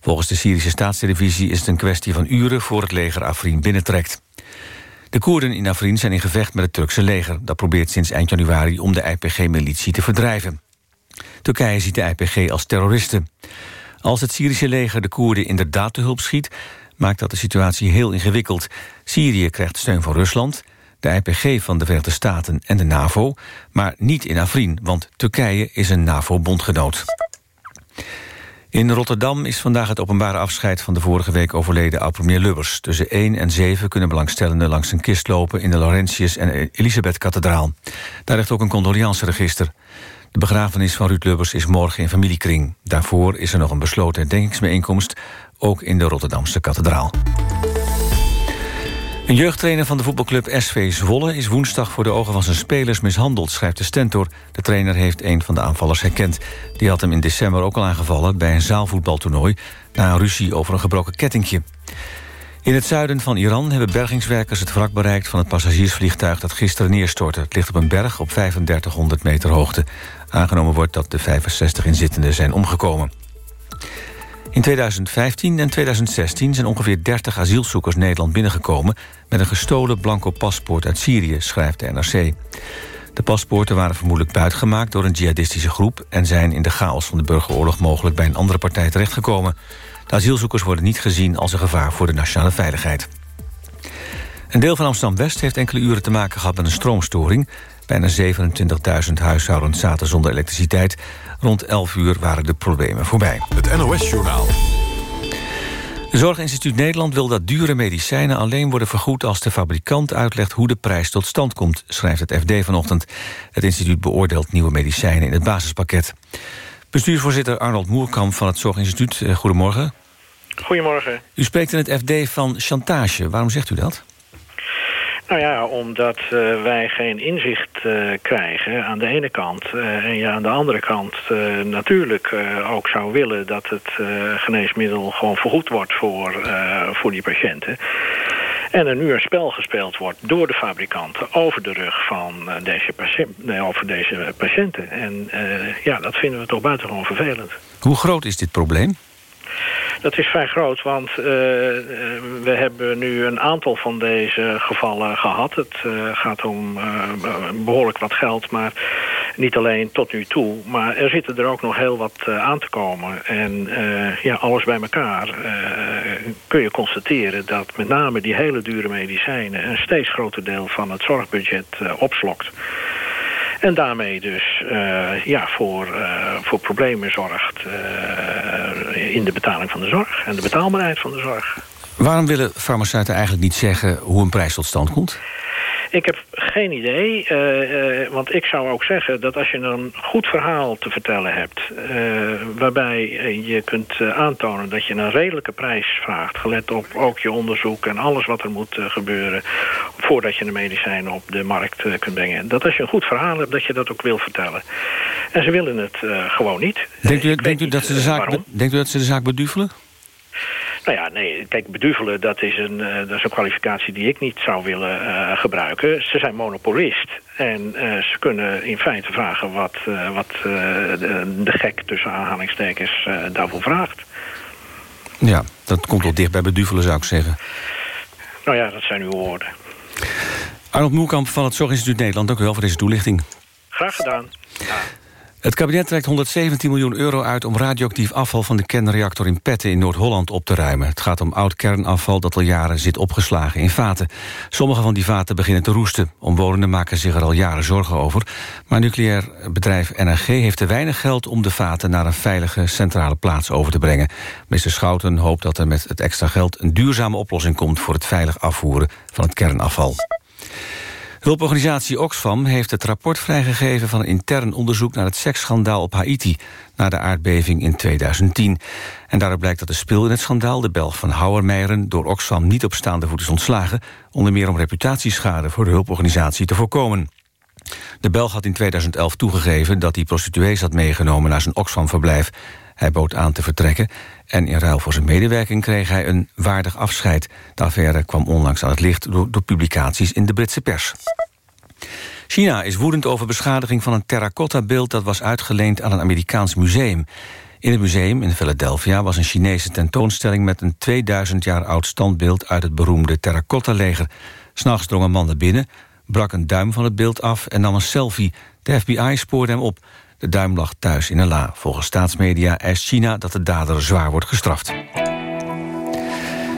Volgens de Syrische staatstelevisie is het een kwestie van uren voor het leger Afrin binnentrekt. De Koerden in Afrin zijn in gevecht met het Turkse leger. Dat probeert sinds eind januari om de IPG-militie te verdrijven. Turkije ziet de IPG als terroristen. Als het Syrische leger de Koerden inderdaad te hulp schiet... maakt dat de situatie heel ingewikkeld. Syrië krijgt steun van Rusland, de IPG van de Verenigde Staten en de NAVO... maar niet in Afrin, want Turkije is een NAVO-bondgenoot. In Rotterdam is vandaag het openbare afscheid van de vorige week overleden oud-premier Lubbers. Tussen 1 en 7 kunnen belangstellenden langs een kist lopen in de Laurentius en Elisabeth-kathedraal. Daar ligt ook een condoleanceregister. De begrafenis van Ruud Lubbers is morgen in familiekring. Daarvoor is er nog een besloten herdenkingsbijeenkomst, ook in de Rotterdamse kathedraal. Een jeugdtrainer van de voetbalclub SV Zwolle is woensdag voor de ogen van zijn spelers mishandeld, schrijft de Stentor. De trainer heeft een van de aanvallers herkend. Die had hem in december ook al aangevallen bij een zaalvoetbaltoernooi na een ruzie over een gebroken kettingje. In het zuiden van Iran hebben bergingswerkers het wrak bereikt van het passagiersvliegtuig dat gisteren neerstortte. Het ligt op een berg op 3500 meter hoogte. Aangenomen wordt dat de 65 inzittenden zijn omgekomen. In 2015 en 2016 zijn ongeveer 30 asielzoekers Nederland binnengekomen... met een gestolen blanco paspoort uit Syrië, schrijft de NRC. De paspoorten waren vermoedelijk buitgemaakt door een jihadistische groep... en zijn in de chaos van de burgeroorlog mogelijk bij een andere partij terechtgekomen. De asielzoekers worden niet gezien als een gevaar voor de nationale veiligheid. Een deel van Amsterdam-West heeft enkele uren te maken gehad met een stroomstoring. Bijna 27.000 huishoudens zaten zonder elektriciteit. Rond 11 uur waren de problemen voorbij. Het NOS-journaal. De Zorginstituut Nederland wil dat dure medicijnen alleen worden vergoed als de fabrikant uitlegt hoe de prijs tot stand komt, schrijft het FD vanochtend. Het instituut beoordeelt nieuwe medicijnen in het basispakket. Bestuursvoorzitter Arnold Moerkamp van het Zorginstituut, eh, goedemorgen. Goedemorgen. U spreekt in het FD van chantage. Waarom zegt u dat? Nou ja, omdat uh, wij geen inzicht uh, krijgen aan de ene kant. Uh, en je aan de andere kant natuurlijk ook zou willen... dat het geneesmiddel gewoon vergoed wordt voor, voor die patiënten. En er nu een spel gespeeld wordt door de fabrikanten... over de rug van deze, nee, over deze patiënten. En ja, dat vinden we toch buitengewoon vervelend. Hoe groot is dit probleem? Dat is vrij groot, want uh, we hebben nu een aantal van deze gevallen gehad. Het uh, gaat om behoorlijk wat geld, maar niet alleen tot nu toe. Maar er zitten er ook nog heel wat aan te komen. En ja, alles bij elkaar kun je constateren dat met name die hele dure medicijnen... een steeds groter deel van het zorgbudget opslokt. En daarmee dus uh, ja, voor, uh, voor problemen zorgt uh, in de betaling van de zorg en de betaalbaarheid van de zorg. Waarom willen farmaceuten eigenlijk niet zeggen hoe een prijs tot stand komt? Ik heb geen idee, uh, uh, want ik zou ook zeggen dat als je een goed verhaal te vertellen hebt... Uh, waarbij je kunt aantonen dat je een redelijke prijs vraagt... gelet op ook je onderzoek en alles wat er moet gebeuren... voordat je de medicijnen op de markt kunt brengen. Dat als je een goed verhaal hebt, dat je dat ook wil vertellen. En ze willen het gewoon niet. Denkt u, denkt u, dat, ze de zaak, denkt u dat ze de zaak beduvelen? Nou ja, nee, kijk, beduvelen, dat is, een, uh, dat is een kwalificatie die ik niet zou willen uh, gebruiken. Ze zijn monopolist en uh, ze kunnen in feite vragen wat, wat de, de, gek tussen aanhalingstekens daarvoor vraagt. Ja, dat komt wel dicht bij beduvelen, zou ik zeggen. Nou ja, dat zijn uw woorden. Arnold Moerkamp van het Zorginstituut Nederland, dank u wel voor deze toelichting. Graag gedaan. Ja. Het kabinet trekt 117 miljoen euro uit om radioactief afval van de kernreactor in Petten in Noord-Holland op te ruimen. Het gaat om oud kernafval dat al jaren zit opgeslagen in vaten. Sommige van die vaten beginnen te roesten. Omwonenden maken zich er al jaren zorgen over. Maar nucleair bedrijf NRG heeft te weinig geld om de vaten naar een veilige centrale plaats over te brengen. Minister Schouten hoopt dat er met het extra geld een duurzame oplossing komt voor het veilig afvoeren van het kernafval. Hulporganisatie Oxfam heeft het rapport vrijgegeven... van een intern onderzoek naar het seksschandaal op Haiti... na de aardbeving in 2010. En daaruit blijkt dat de spil in het schandaal... de Belg van Houwermeijeren door Oxfam niet op staande voet is ontslagen... onder meer om reputatieschade voor de hulporganisatie te voorkomen. De Belg had in 2011 toegegeven dat hij prostituees had meegenomen... naar zijn Oxfam-verblijf. Hij bood aan te vertrekken en in ruil voor zijn medewerking kreeg hij een waardig afscheid. De affaire kwam onlangs aan het licht door, publicaties in de Britse pers. China is woedend over beschadiging van een terracotta-beeld... dat was uitgeleend aan een Amerikaans museum. In het museum in Philadelphia was een Chinese tentoonstelling... met een 2000 jaar oud standbeeld uit het beroemde terracotta-leger. S'nachts drong een man naar binnen, brak een duim van het beeld af... en nam een selfie. De FBI spoorde hem op. De duim lag thuis in een la. Volgens staatsmedia eist China dat de dader zwaar wordt gestraft.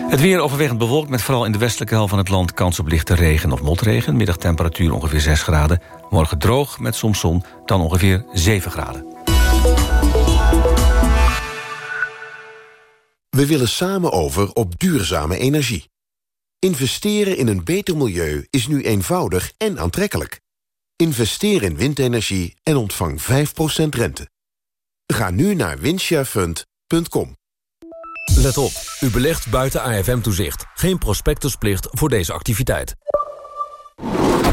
Het weer overwegend bewolkt met vooral in de westelijke helft van het land... kans op lichte regen of motregen. Middagtemperatuur ongeveer 6 graden. Morgen droog met soms zon, dan ongeveer 7 graden. We willen samen over op duurzame energie. Investeren in een beter milieu is nu eenvoudig en aantrekkelijk. Investeer in windenergie en ontvang 5% rente. Ga nu naar windsharefund.com. Let op, u belegt buiten AFM-toezicht. Geen prospectusplicht voor deze activiteit.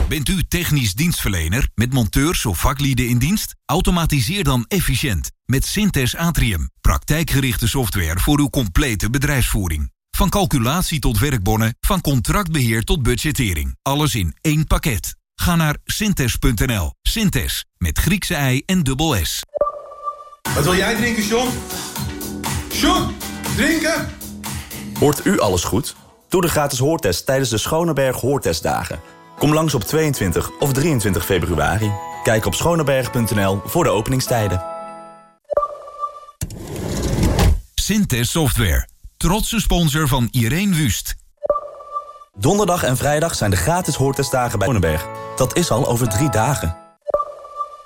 Bent u technisch dienstverlener met monteurs of vaklieden in dienst? Automatiseer dan efficiënt met Synthes Atrium. Praktijkgerichte software voor uw complete bedrijfsvoering. Van calculatie tot werkbonnen, van contractbeheer tot budgettering. Alles in één pakket. Ga naar synthes.nl. Synthes, met Griekse ei en dubbel S. Wat wil jij drinken, John? John, drinken? Hoort u alles goed? Doe de gratis hoortest tijdens de Schoneberg Hoortestdagen. Kom langs op 22 of 23 februari. Kijk op schoneberg.nl voor de openingstijden. Synthes Software. Trotse sponsor van Irene Wust. Donderdag en vrijdag zijn de gratis hoortestdagen bij Schoneberg. Dat is al over drie dagen.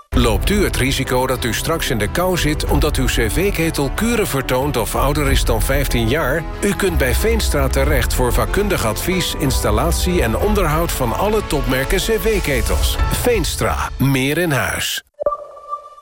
Loopt u het risico dat u straks in de kou zit... omdat uw cv-ketel kuren vertoont of ouder is dan 15 jaar? U kunt bij Veenstra terecht voor vakkundig advies... installatie en onderhoud van alle topmerken cv-ketels. Veenstra. Meer in huis.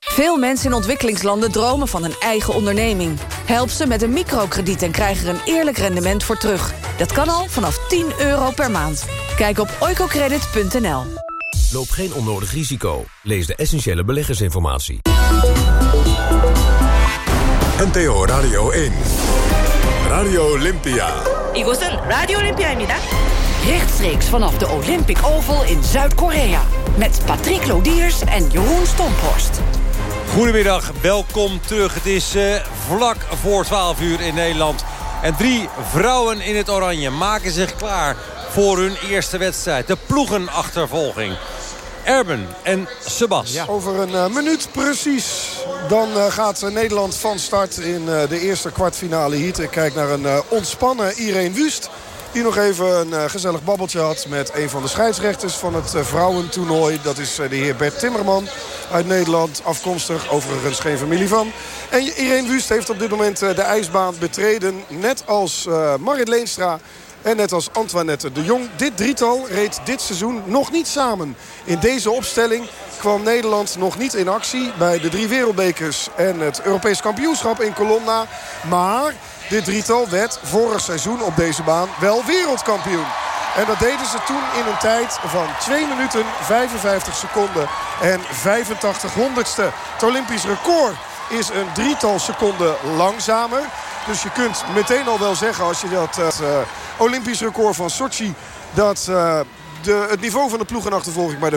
Veel mensen in ontwikkelingslanden dromen van een eigen onderneming. Help ze met een microkrediet en krijg er een eerlijk rendement voor terug. Dat kan al vanaf 10 euro per maand. Kijk op oicocredit.nl. Loop geen onnodig risico. Lees de essentiële beleggersinformatie. NTO Radio 1. Radio Olympia. 이곳은 라디오 올림피아입니다. Rechtstreeks vanaf de Olympic Oval in Zuid-Korea. Met Patrick Lodiers en Jeroen Stomphorst. Goedemiddag, welkom terug. Het is uh, vlak voor 12 uur in Nederland. En drie vrouwen in het oranje maken zich klaar voor hun eerste wedstrijd. De ploegenachtervolging. Erben en Sebas. Over een uh, minuut precies. Dan uh, gaat Nederland van start in de eerste kwartfinale heat. Ik kijk naar een ontspannen Irene Wust. Die nog even een gezellig babbeltje had met een van de scheidsrechters van het vrouwentoernooi. Dat is de heer Bert Timmerman uit Nederland. Afkomstig, overigens geen familie van. En Irene Wust heeft op dit moment de ijsbaan betreden. Net als Marit Leenstra en net als Antoinette de Jong. Dit drietal reed dit seizoen nog niet samen. In deze opstelling kwam Nederland nog niet in actie bij de drie wereldbekers en het Europees kampioenschap in Colonna. Maar dit drietal werd vorig seizoen op deze baan wel wereldkampioen. En dat deden ze toen in een tijd van 2 minuten 55 seconden en 85 honderdste. Het Olympisch record is een drietal seconden langzamer. Dus je kunt meteen al wel zeggen als je dat uh, Olympisch record van Sochi... dat uh, de, het niveau van de ploegenachtervolging bij de